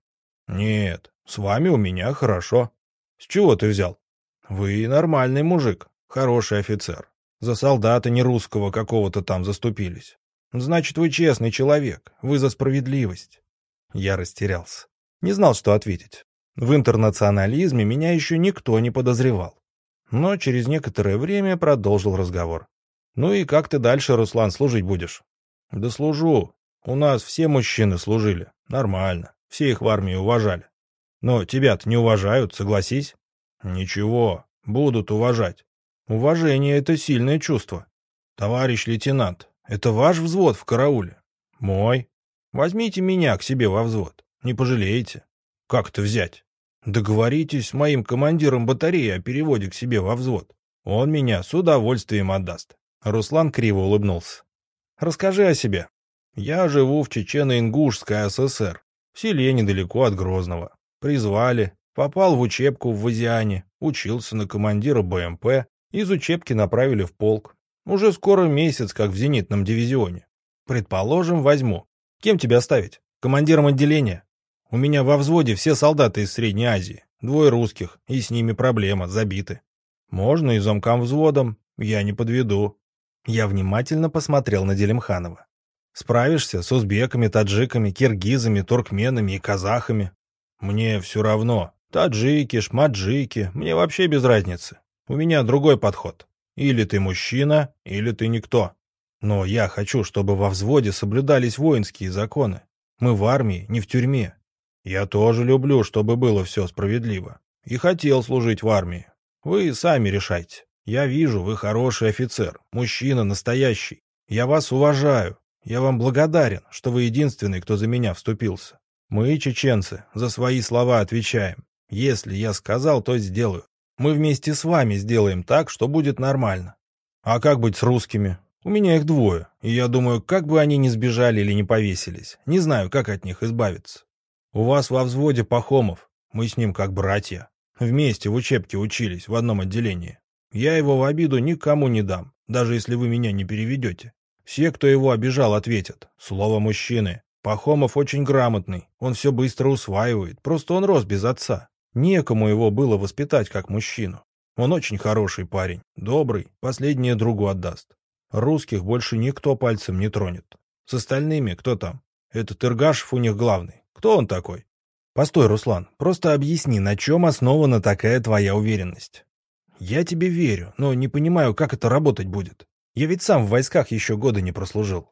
Нет, с вами у меня хорошо. С чего ты взял? Вы нормальный мужик, хороший офицер. За солдата не русского какого-то там заступились. Значит, вы честный человек, вы за справедливость. Я растерялся. Не знал, что ответить. В интернационализме меня еще никто не подозревал. Но через некоторое время продолжил разговор. «Ну и как ты дальше, Руслан, служить будешь?» «Да служу. У нас все мужчины служили. Нормально. Все их в армии уважали. Но тебя-то не уважают, согласись. Ничего, будут уважать. Уважение — это сильное чувство. Товарищ лейтенант, это ваш взвод в карауле? Мой. Возьмите меня к себе во взвод. Не пожалеете. Как это взять? Договоритесь с моим командиром батареи о переводе к себе во взвод. Он меня с удовольствием отдаст. Руслан криво улыбнулся. Расскажи о себе. Я живу в Чечено-Ингушской ССР, в селе недалеко от Грозного. Призвали, попал в учебку в Вазиане, учился на командира БМП, из учебки направили в полк. Уже скоро месяц, как в зенитном дивизионе. Предположим, возьму. Кем тебя ставить? Командиром отделения? У меня во взводе все солдаты из Средней Азии. Двое русских, и с ними проблема, забиты. Можно и замкам взводом, я не подведу. Я внимательно посмотрел на Делимханова. Справишься с узбеками, таджиками, киргизами, туркменами и казахами. Мне все равно. Таджики, шмаджики, мне вообще без разницы. У меня другой подход. Или ты мужчина, или ты никто. Но я хочу, чтобы во взводе соблюдались воинские законы. Мы в армии, не в тюрьме. Я тоже люблю, чтобы было все справедливо. И хотел служить в армии. Вы сами решайте. Я вижу, вы хороший офицер, мужчина настоящий. Я вас уважаю. Я вам благодарен, что вы единственный, кто за меня вступился. Мы, чеченцы, за свои слова отвечаем. Если я сказал, то сделаю. Мы вместе с вами сделаем так, что будет нормально. А как быть с русскими? У меня их двое, и я думаю, как бы они ни сбежали или не повесились. Не знаю, как от них избавиться. У вас во взводе Пахомов. Мы с ним как братья. Вместе в учебке учились, в одном отделении. Я его в обиду никому не дам, даже если вы меня не переведете. Все, кто его обижал, ответят. Слово мужчины. Пахомов очень грамотный, он все быстро усваивает, просто он рос без отца. Некому его было воспитать как мужчину. Он очень хороший парень, добрый, последнее другу отдаст. Русских больше никто пальцем не тронет. С остальными кто там? Этот Иргашев у них главный. Кто он такой? Постой, Руслан, просто объясни, на чем основана такая твоя уверенность. Я тебе верю, но не понимаю, как это работать будет. Я ведь сам в войсках еще года не прослужил.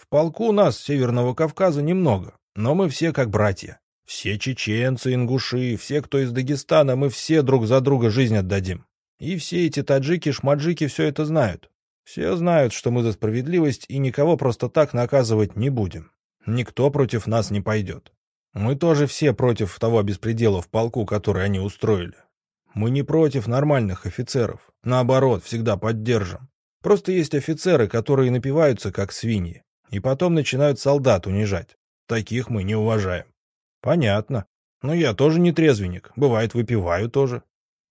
В полку нас Северного Кавказа немного, но мы все как братья. Все чеченцы, ингуши, все, кто из Дагестана, мы все друг за друга жизнь отдадим. И все эти таджики, шмаджики все это знают. Все знают, что мы за справедливость и никого просто так наказывать не будем. Никто против нас не пойдет. Мы тоже все против того беспредела в полку, который они устроили. Мы не против нормальных офицеров. Наоборот, всегда поддержим. Просто есть офицеры, которые напиваются, как свиньи, и потом начинают солдат унижать. Таких мы не уважаем. Понятно. Но я тоже не трезвенник. Бывает, выпиваю тоже.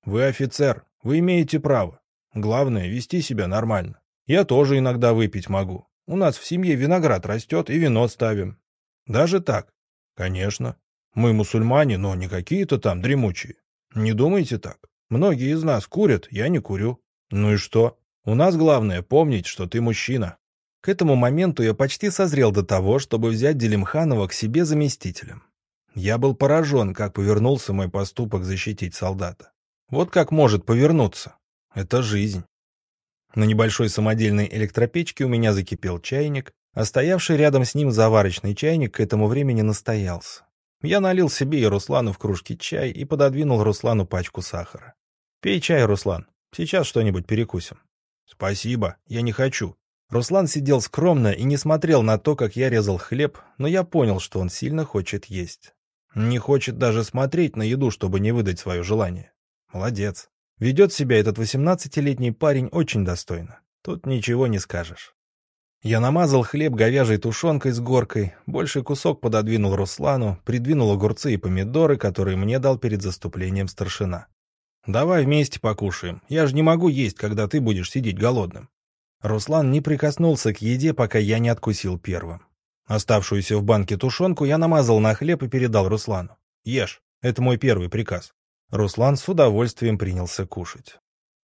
Вы офицер. Вы имеете право. Главное, вести себя нормально. Я тоже иногда выпить могу. У нас в семье виноград растет и вино ставим. Даже так? Конечно. Мы мусульмане, но не какие-то там дремучие. Не думайте так. Многие из нас курят, я не курю. Ну и что? У нас главное помнить, что ты мужчина. К этому моменту я почти созрел до того, чтобы взять Делимханова к себе заместителем. Я был поражен, как повернулся мой поступок защитить солдата. Вот как может повернуться. Это жизнь. На небольшой самодельной электропечке у меня закипел чайник, а стоявший рядом с ним заварочный чайник к этому времени настоялся. Я налил себе и Руслану в кружке чай и пододвинул Руслану пачку сахара. «Пей чай, Руслан. Сейчас что-нибудь перекусим». «Спасибо, я не хочу». Руслан сидел скромно и не смотрел на то, как я резал хлеб, но я понял, что он сильно хочет есть. Не хочет даже смотреть на еду, чтобы не выдать свое желание. Молодец. Ведет себя этот восемнадцатилетний парень очень достойно. Тут ничего не скажешь. Я намазал хлеб говяжьей тушенкой с горкой, больший кусок пододвинул Руслану, придвинул огурцы и помидоры, которые мне дал перед заступлением старшина. «Давай вместе покушаем. Я же не могу есть, когда ты будешь сидеть голодным». Руслан не прикоснулся к еде, пока я не откусил первым. Оставшуюся в банке тушенку я намазал на хлеб и передал Руслану. «Ешь. Это мой первый приказ». Руслан с удовольствием принялся кушать.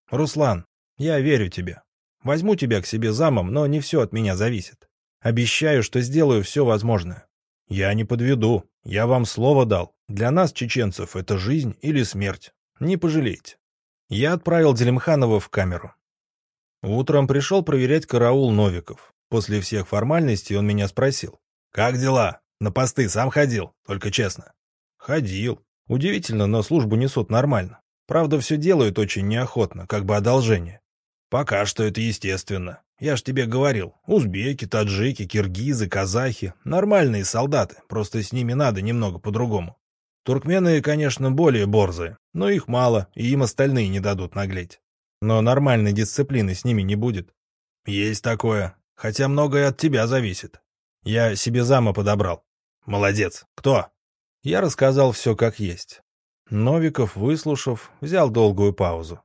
«Руслан, я верю тебе. Возьму тебя к себе замом, но не все от меня зависит. Обещаю, что сделаю все возможное. Я не подведу. Я вам слово дал. Для нас, чеченцев, это жизнь или смерть. Не пожалейте». Я отправил Делимханова в камеру. Утром пришел проверять караул Новиков. После всех формальностей он меня спросил. «Как дела? На посты сам ходил, только честно». «Ходил. Удивительно, но службу несут нормально. Правда, все делают очень неохотно, как бы одолжение. Пока что это естественно. Я ж тебе говорил, узбеки, таджики, киргизы, казахи — нормальные солдаты, просто с ними надо немного по-другому. Туркмены, конечно, более борзые, но их мало, и им остальные не дадут наглеть. Но нормальной дисциплины с ними не будет. Есть такое, хотя многое от тебя зависит. Я себе зама подобрал. Молодец. Кто? Я рассказал все как есть. Новиков, выслушав, взял долгую паузу.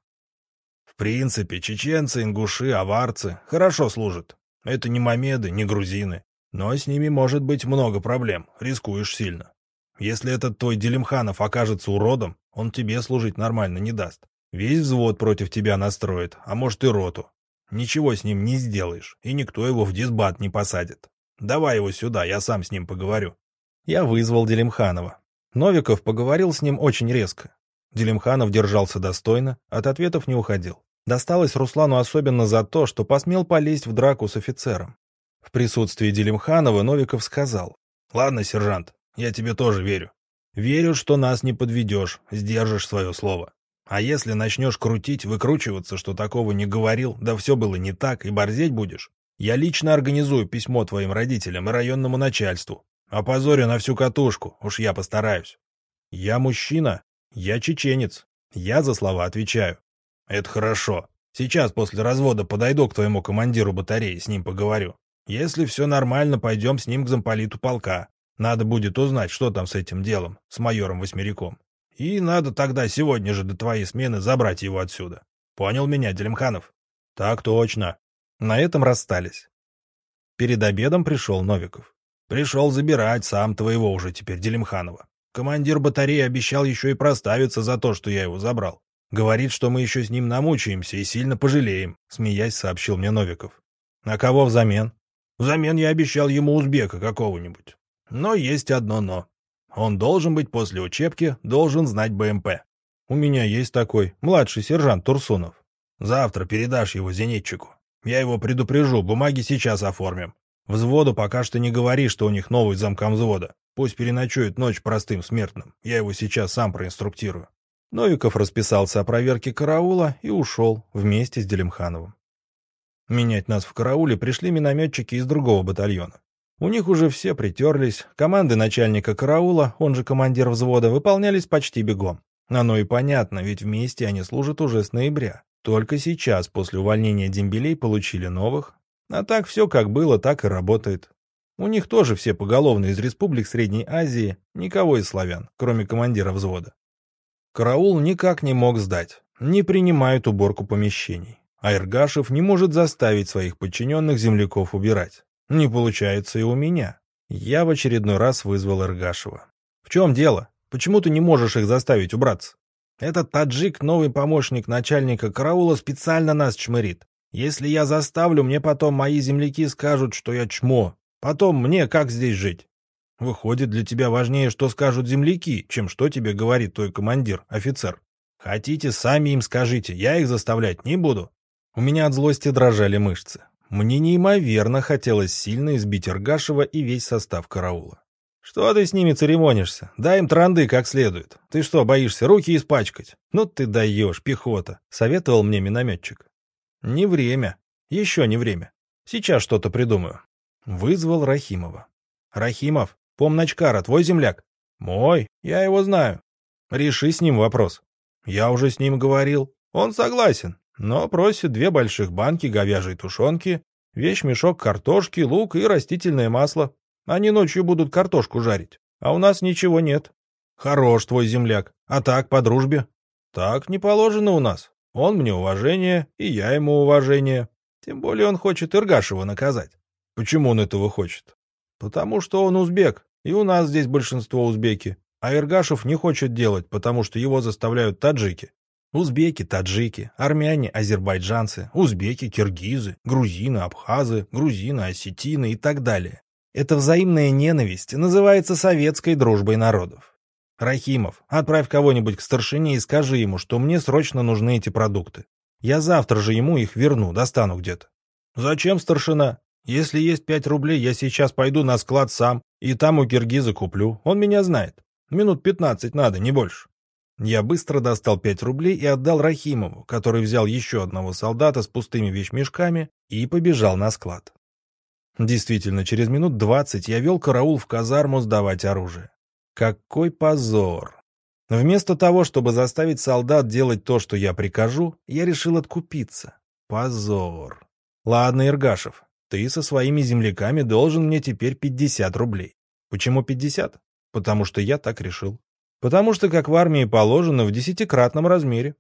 В принципе, чеченцы, ингуши, аварцы хорошо служат. Это не мамеды, не грузины. Но с ними может быть много проблем, рискуешь сильно. Если этот твой Делимханов окажется уродом, он тебе служить нормально не даст. Весь взвод против тебя настроит, а может и роту. Ничего с ним не сделаешь, и никто его в дисбат не посадит. Давай его сюда, я сам с ним поговорю. Я вызвал Делимханова. Новиков поговорил с ним очень резко. Делимханов держался достойно, от ответов не уходил. Досталось Руслану особенно за то, что посмел полезть в драку с офицером. В присутствии Делимханова Новиков сказал. «Ладно, сержант, я тебе тоже верю. Верю, что нас не подведешь, сдержишь свое слово. А если начнешь крутить, выкручиваться, что такого не говорил, да все было не так, и борзеть будешь, я лично организую письмо твоим родителям и районному начальству. Опозорю на всю катушку, уж я постараюсь. Я мужчина, Я чеченец. Я за слова отвечаю. Это хорошо. Сейчас после развода подойду к твоему командиру батареи, с ним поговорю. Если все нормально, пойдем с ним к замполиту полка. Надо будет узнать, что там с этим делом, с майором Восьмеряком. И надо тогда сегодня же до твоей смены забрать его отсюда. Понял меня, Делимханов? Так точно. На этом расстались. Перед обедом пришел Новиков. Пришел забирать сам твоего уже теперь Делимханова. Командир батареи обещал еще и проставиться за то, что я его забрал. Говорит, что мы еще с ним намучаемся и сильно пожалеем, смеясь, сообщил мне Новиков. А кого взамен? Взамен я обещал ему узбека какого-нибудь. Но есть одно «но». Он должен быть после учебки, должен знать БМП. У меня есть такой, младший сержант Турсунов. Завтра передашь его зенитчику. Я его предупрежу, бумаги сейчас оформим. Взводу пока что не говори, что у них новый замком взвода. Пусть переночует ночь простым смертным. Я его сейчас сам проинструктирую. Новиков расписался о проверке караула и ушел вместе с Делимхановым. Менять нас в карауле пришли минометчики из другого батальона. У них уже все притерлись, команды начальника караула, он же командир взвода, выполнялись почти бегом. Оно и понятно, ведь вместе они служат уже с ноября. Только сейчас, после увольнения дембелей, получили новых. А так все как было, так и работает. У них тоже все поголовно из республик Средней Азии, никого из славян, кроме командира взвода. Караул никак не мог сдать, не принимают уборку помещений. А Иргашев не может заставить своих подчиненных земляков убирать. Не получается и у меня. Я в очередной раз вызвал Иргашева. «В чем дело? Почему ты не можешь их заставить убраться?» «Этот таджик, новый помощник начальника караула, специально нас чмырит. Если я заставлю, мне потом мои земляки скажут, что я чмо. Потом мне как здесь жить?» Выходит, для тебя важнее, что скажут земляки, чем что тебе говорит твой командир, офицер. Хотите, сами им скажите, я их заставлять не буду. У меня от злости дрожали мышцы. Мне неимоверно хотелось сильно избить Аргашева и весь состав караула. «Что ты с ними церемонишься? Дай им транды как следует. Ты что, боишься руки испачкать? Ну ты даешь, пехота», — советовал мне минометчик. «Не время. Еще не время. Сейчас что-то придумаю». Вызвал Рахимова. «Рахимов, Помночкара, твой земляк? Мой, я его знаю. Реши с ним вопрос. Я уже с ним говорил. Он согласен, но просит две больших банки говяжьей тушенки, вещь-мешок картошки, лук и растительное масло. Они ночью будут картошку жарить, а у нас ничего нет. Хорош твой земляк, а так, по дружбе? Так не положено у нас. Он мне уважение, и я ему уважение. Тем более он хочет Иргашева наказать. Почему он этого хочет? Потому что он узбек, и у нас здесь большинство узбеки. А Иргашев не хочет делать, потому что его заставляют таджики. Узбеки, таджики, армяне, азербайджанцы, узбеки, киргизы, грузины, абхазы, грузины, осетины и так далее. Эта взаимная ненависть называется советской дружбой народов. Рахимов, отправь кого-нибудь к старшине и скажи ему, что мне срочно нужны эти продукты. Я завтра же ему их верну, достану где-то. Зачем старшина? Если есть пять рублей, я сейчас пойду на склад сам, и там у киргиза куплю. Он меня знает. Минут пятнадцать надо, не больше. Я быстро достал пять рублей и отдал Рахимову, который взял еще одного солдата с пустыми вещмешками и побежал на склад. Действительно, через минут двадцать я вел караул в казарму сдавать оружие. Какой позор! Вместо того, чтобы заставить солдат делать то, что я прикажу, я решил откупиться. Позор. Ладно, Иргашев, ты со своими земляками должен мне теперь 50 рублей. Почему 50? Потому что я так решил. Потому что, как в армии положено, в десятикратном размере.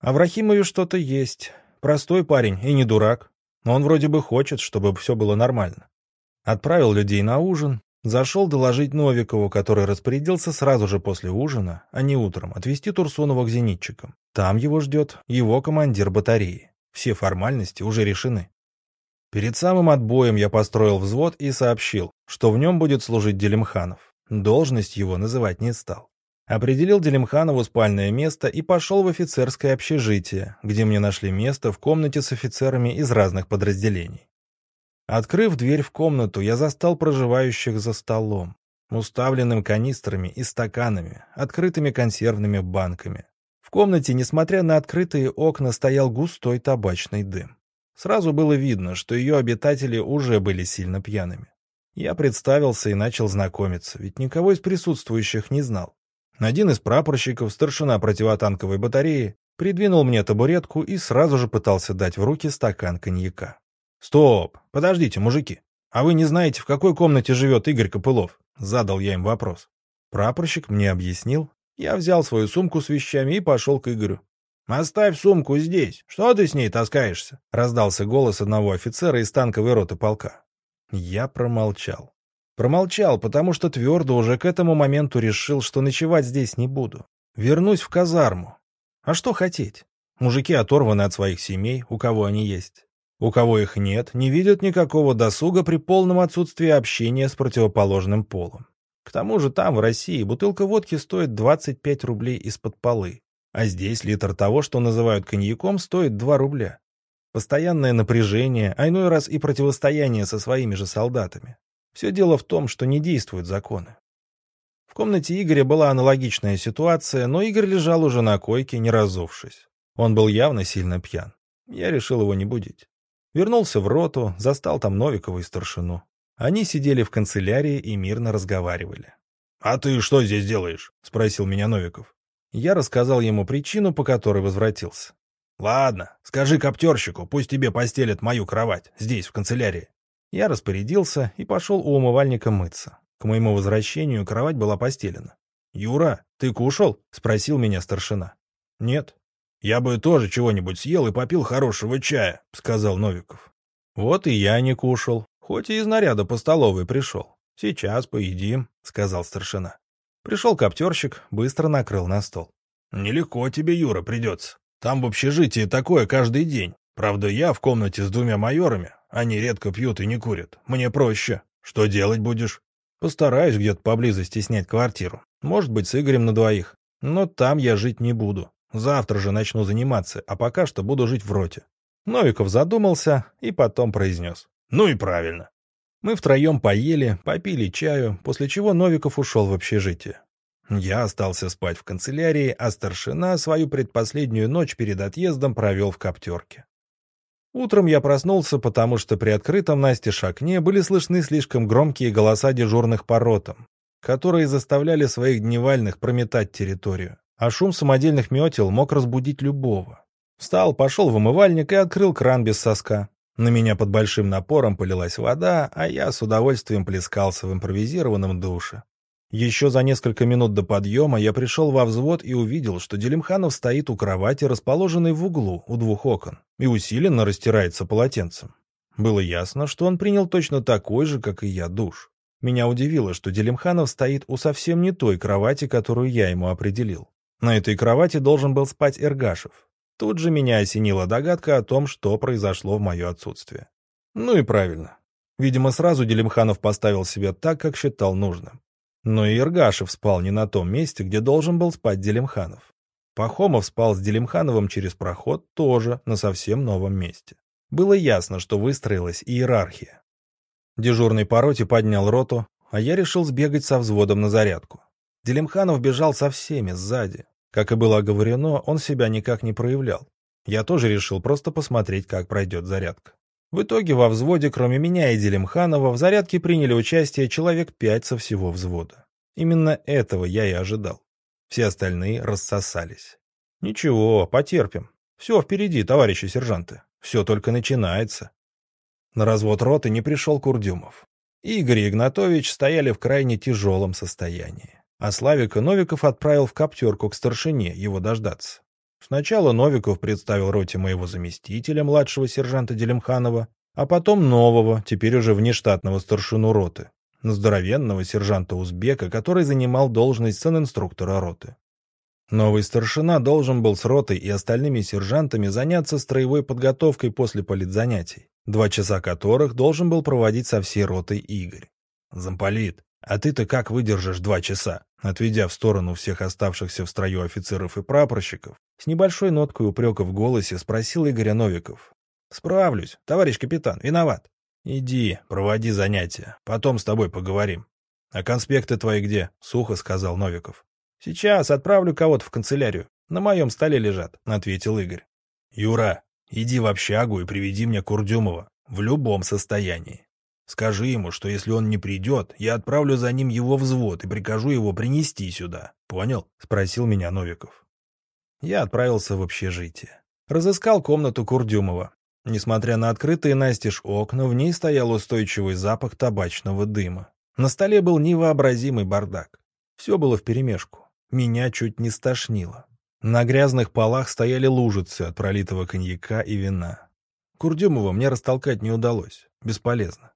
А в Рахимове что-то есть. Простой парень и не дурак. Но он вроде бы хочет, чтобы все было нормально. Отправил людей на ужин, зашел доложить Новикову, который распорядился сразу же после ужина, а не утром, отвезти Турсунова к зенитчикам. Там его ждет его командир батареи. Все формальности уже решены. Перед самым отбоем я построил взвод и сообщил, что в нем будет служить Делимханов. Должность его называть не стал. Определил Делимханову спальное место и пошел в офицерское общежитие, где мне нашли место в комнате с офицерами из разных подразделений. Открыв дверь в комнату, я застал проживающих за столом, уставленным канистрами и стаканами, открытыми консервными банками. В комнате, несмотря на открытые окна, стоял густой табачный дым. Сразу было видно, что ее обитатели уже были сильно пьяными. Я представился и начал знакомиться, ведь никого из присутствующих не знал. Один из прапорщиков, старшина противотанковой батареи, придвинул мне табуретку и сразу же пытался дать в руки стакан коньяка. «Стоп! Подождите, мужики! А вы не знаете, в какой комнате живет Игорь Копылов?» Задал я им вопрос. Прапорщик мне объяснил. Я взял свою сумку с вещами и пошел к Игорю. «Оставь сумку здесь. Что ты с ней таскаешься?» — раздался голос одного офицера из танковой роты полка. Я промолчал. Промолчал, потому что твердо уже к этому моменту решил, что ночевать здесь не буду. Вернусь в казарму. А что хотеть? Мужики оторваны от своих семей, у кого они есть. У кого их нет, не видят никакого досуга при полном отсутствии общения с противоположным полом. К тому же там, в России, бутылка водки стоит 25 рублей из-под полы. А здесь литр того, что называют коньяком, стоит 2 рубля. Постоянное напряжение, а иной раз и противостояние со своими же солдатами. Все дело в том, что не действуют законы. В комнате Игоря была аналогичная ситуация, но Игорь лежал уже на койке, не разувшись. Он был явно сильно пьян. Я решил его не будить. Вернулся в роту, застал там Новикова и старшину. Они сидели в канцелярии и мирно разговаривали. «А ты что здесь делаешь?» — спросил меня Новиков. Я рассказал ему причину, по которой возвратился. «Ладно, скажи коптерщику, пусть тебе постелят мою кровать, здесь, в канцелярии». Я распорядился и пошел у умывальника мыться. К моему возвращению кровать была постелена. «Юра, ты кушал?» — спросил меня старшина. «Нет». «Я бы тоже чего-нибудь съел и попил хорошего чая», — сказал Новиков. «Вот и я не кушал, хоть и из наряда по столовой пришел. Сейчас поедим», — сказал старшина. Пришел коптерщик, быстро накрыл на стол. «Нелегко тебе, Юра, придется. Там в общежитии такое каждый день. Правда, я в комнате с двумя майорами. Они редко пьют и не курят. Мне проще. Что делать будешь?» Постараюсь где-то поблизости снять квартиру. Может быть, с Игорем на двоих. Но там я жить не буду. Завтра же начну заниматься, а пока что буду жить в роте. Новиков задумался и потом произнес. Ну и правильно. Мы втроем поели, попили чаю, после чего Новиков ушел в общежитие. Я остался спать в канцелярии, а старшина свою предпоследнюю ночь перед отъездом провел в коптерке. Утром я проснулся, потому что при открытом настежь окне были слышны слишком громкие голоса дежурных по ротам, которые заставляли своих дневальных прометать территорию, а шум самодельных метел мог разбудить любого. Встал, пошел в умывальник и открыл кран без соска. На меня под большим напором полилась вода, а я с удовольствием плескался в импровизированном душе. Еще за несколько минут до подъема я пришел во взвод и увидел, что Делимханов стоит у кровати, расположенной в углу у двух окон, и усиленно растирается полотенцем. Было ясно, что он принял точно такой же, как и я, душ. Меня удивило, что Делимханов стоит у совсем не той кровати, которую я ему определил. На этой кровати должен был спать Эргашев. Тут же меня осенила догадка о том, что произошло в мое отсутствие. Ну и правильно. Видимо, сразу Делимханов поставил себя так, как считал нужным. Но и Иргашев спал не на том месте, где должен был спать Делимханов. Пахомов спал с Делимхановым через проход тоже на совсем новом месте. Было ясно, что выстроилась иерархия. Дежурный по роте поднял роту, а я решил сбегать со взводом на зарядку. Делимханов бежал со всеми сзади. Как и было оговорено, он себя никак не проявлял. Я тоже решил просто посмотреть, как пройдет зарядка. В итоге во взводе, кроме меня и Делимханова, в зарядке приняли участие человек пять со всего взвода. Именно этого я и ожидал. Все остальные рассосались. Ничего, потерпим. Все впереди, товарищи сержанты. Все только начинается. На развод роты не пришел Курдюмов. Игорь и Игнатович стояли в крайне тяжелом состоянии. А Славика Новиков отправил в коптерку к старшине его дождаться. Сначала Новиков представил роте моего заместителя, младшего сержанта Делимханова, а потом нового, теперь уже внештатного старшину роты, здоровенного сержанта Узбека, который занимал должность сан-инструктора роты. Новый старшина должен был с ротой и остальными сержантами заняться строевой подготовкой после политзанятий, два часа которых должен был проводить со всей ротой Игорь. «Замполит, а ты-то как выдержишь два часа?» Отведя в сторону всех оставшихся в строю офицеров и прапорщиков, с небольшой ноткой упрека в голосе спросил Игоря Новиков. «Справлюсь, товарищ капитан, виноват». «Иди, проводи занятия, потом с тобой поговорим». «А конспекты твои где?» — сухо сказал Новиков. «Сейчас отправлю кого-то в канцелярию. На моем столе лежат», — ответил Игорь. «Юра, иди в общагу и приведи мне Курдюмова. В любом состоянии». Скажи ему, что если он не придет, я отправлю за ним его взвод и прикажу его принести сюда. Понял?» — спросил меня Новиков. Я отправился в общежитие. Разыскал комнату Курдюмова. Несмотря на открытые настежь окна, в ней стоял устойчивый запах табачного дыма. На столе был невообразимый бардак. Все было вперемешку. Меня чуть не стошнило. На грязных полах стояли лужицы от пролитого коньяка и вина. Курдюмова мне растолкать не удалось. Бесполезно.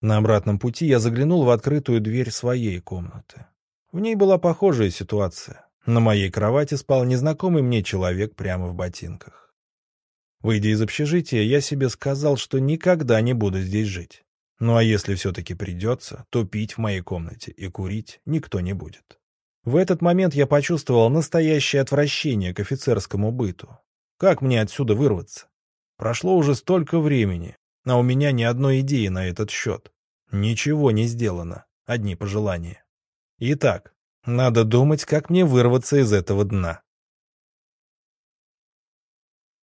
На обратном пути я заглянул в открытую дверь своей комнаты. В ней была похожая ситуация. На моей кровати спал незнакомый мне человек прямо в ботинках. Выйдя из общежития, я себе сказал, что никогда не буду здесь жить. Ну а если все-таки придется, то пить в моей комнате и курить никто не будет. В этот момент я почувствовал настоящее отвращение к офицерскому быту. Как мне отсюда вырваться? Прошло уже столько времени, а у меня ни одной идеи на этот счет. Ничего не сделано, одни пожелания. Итак, надо думать, как мне вырваться из этого дна.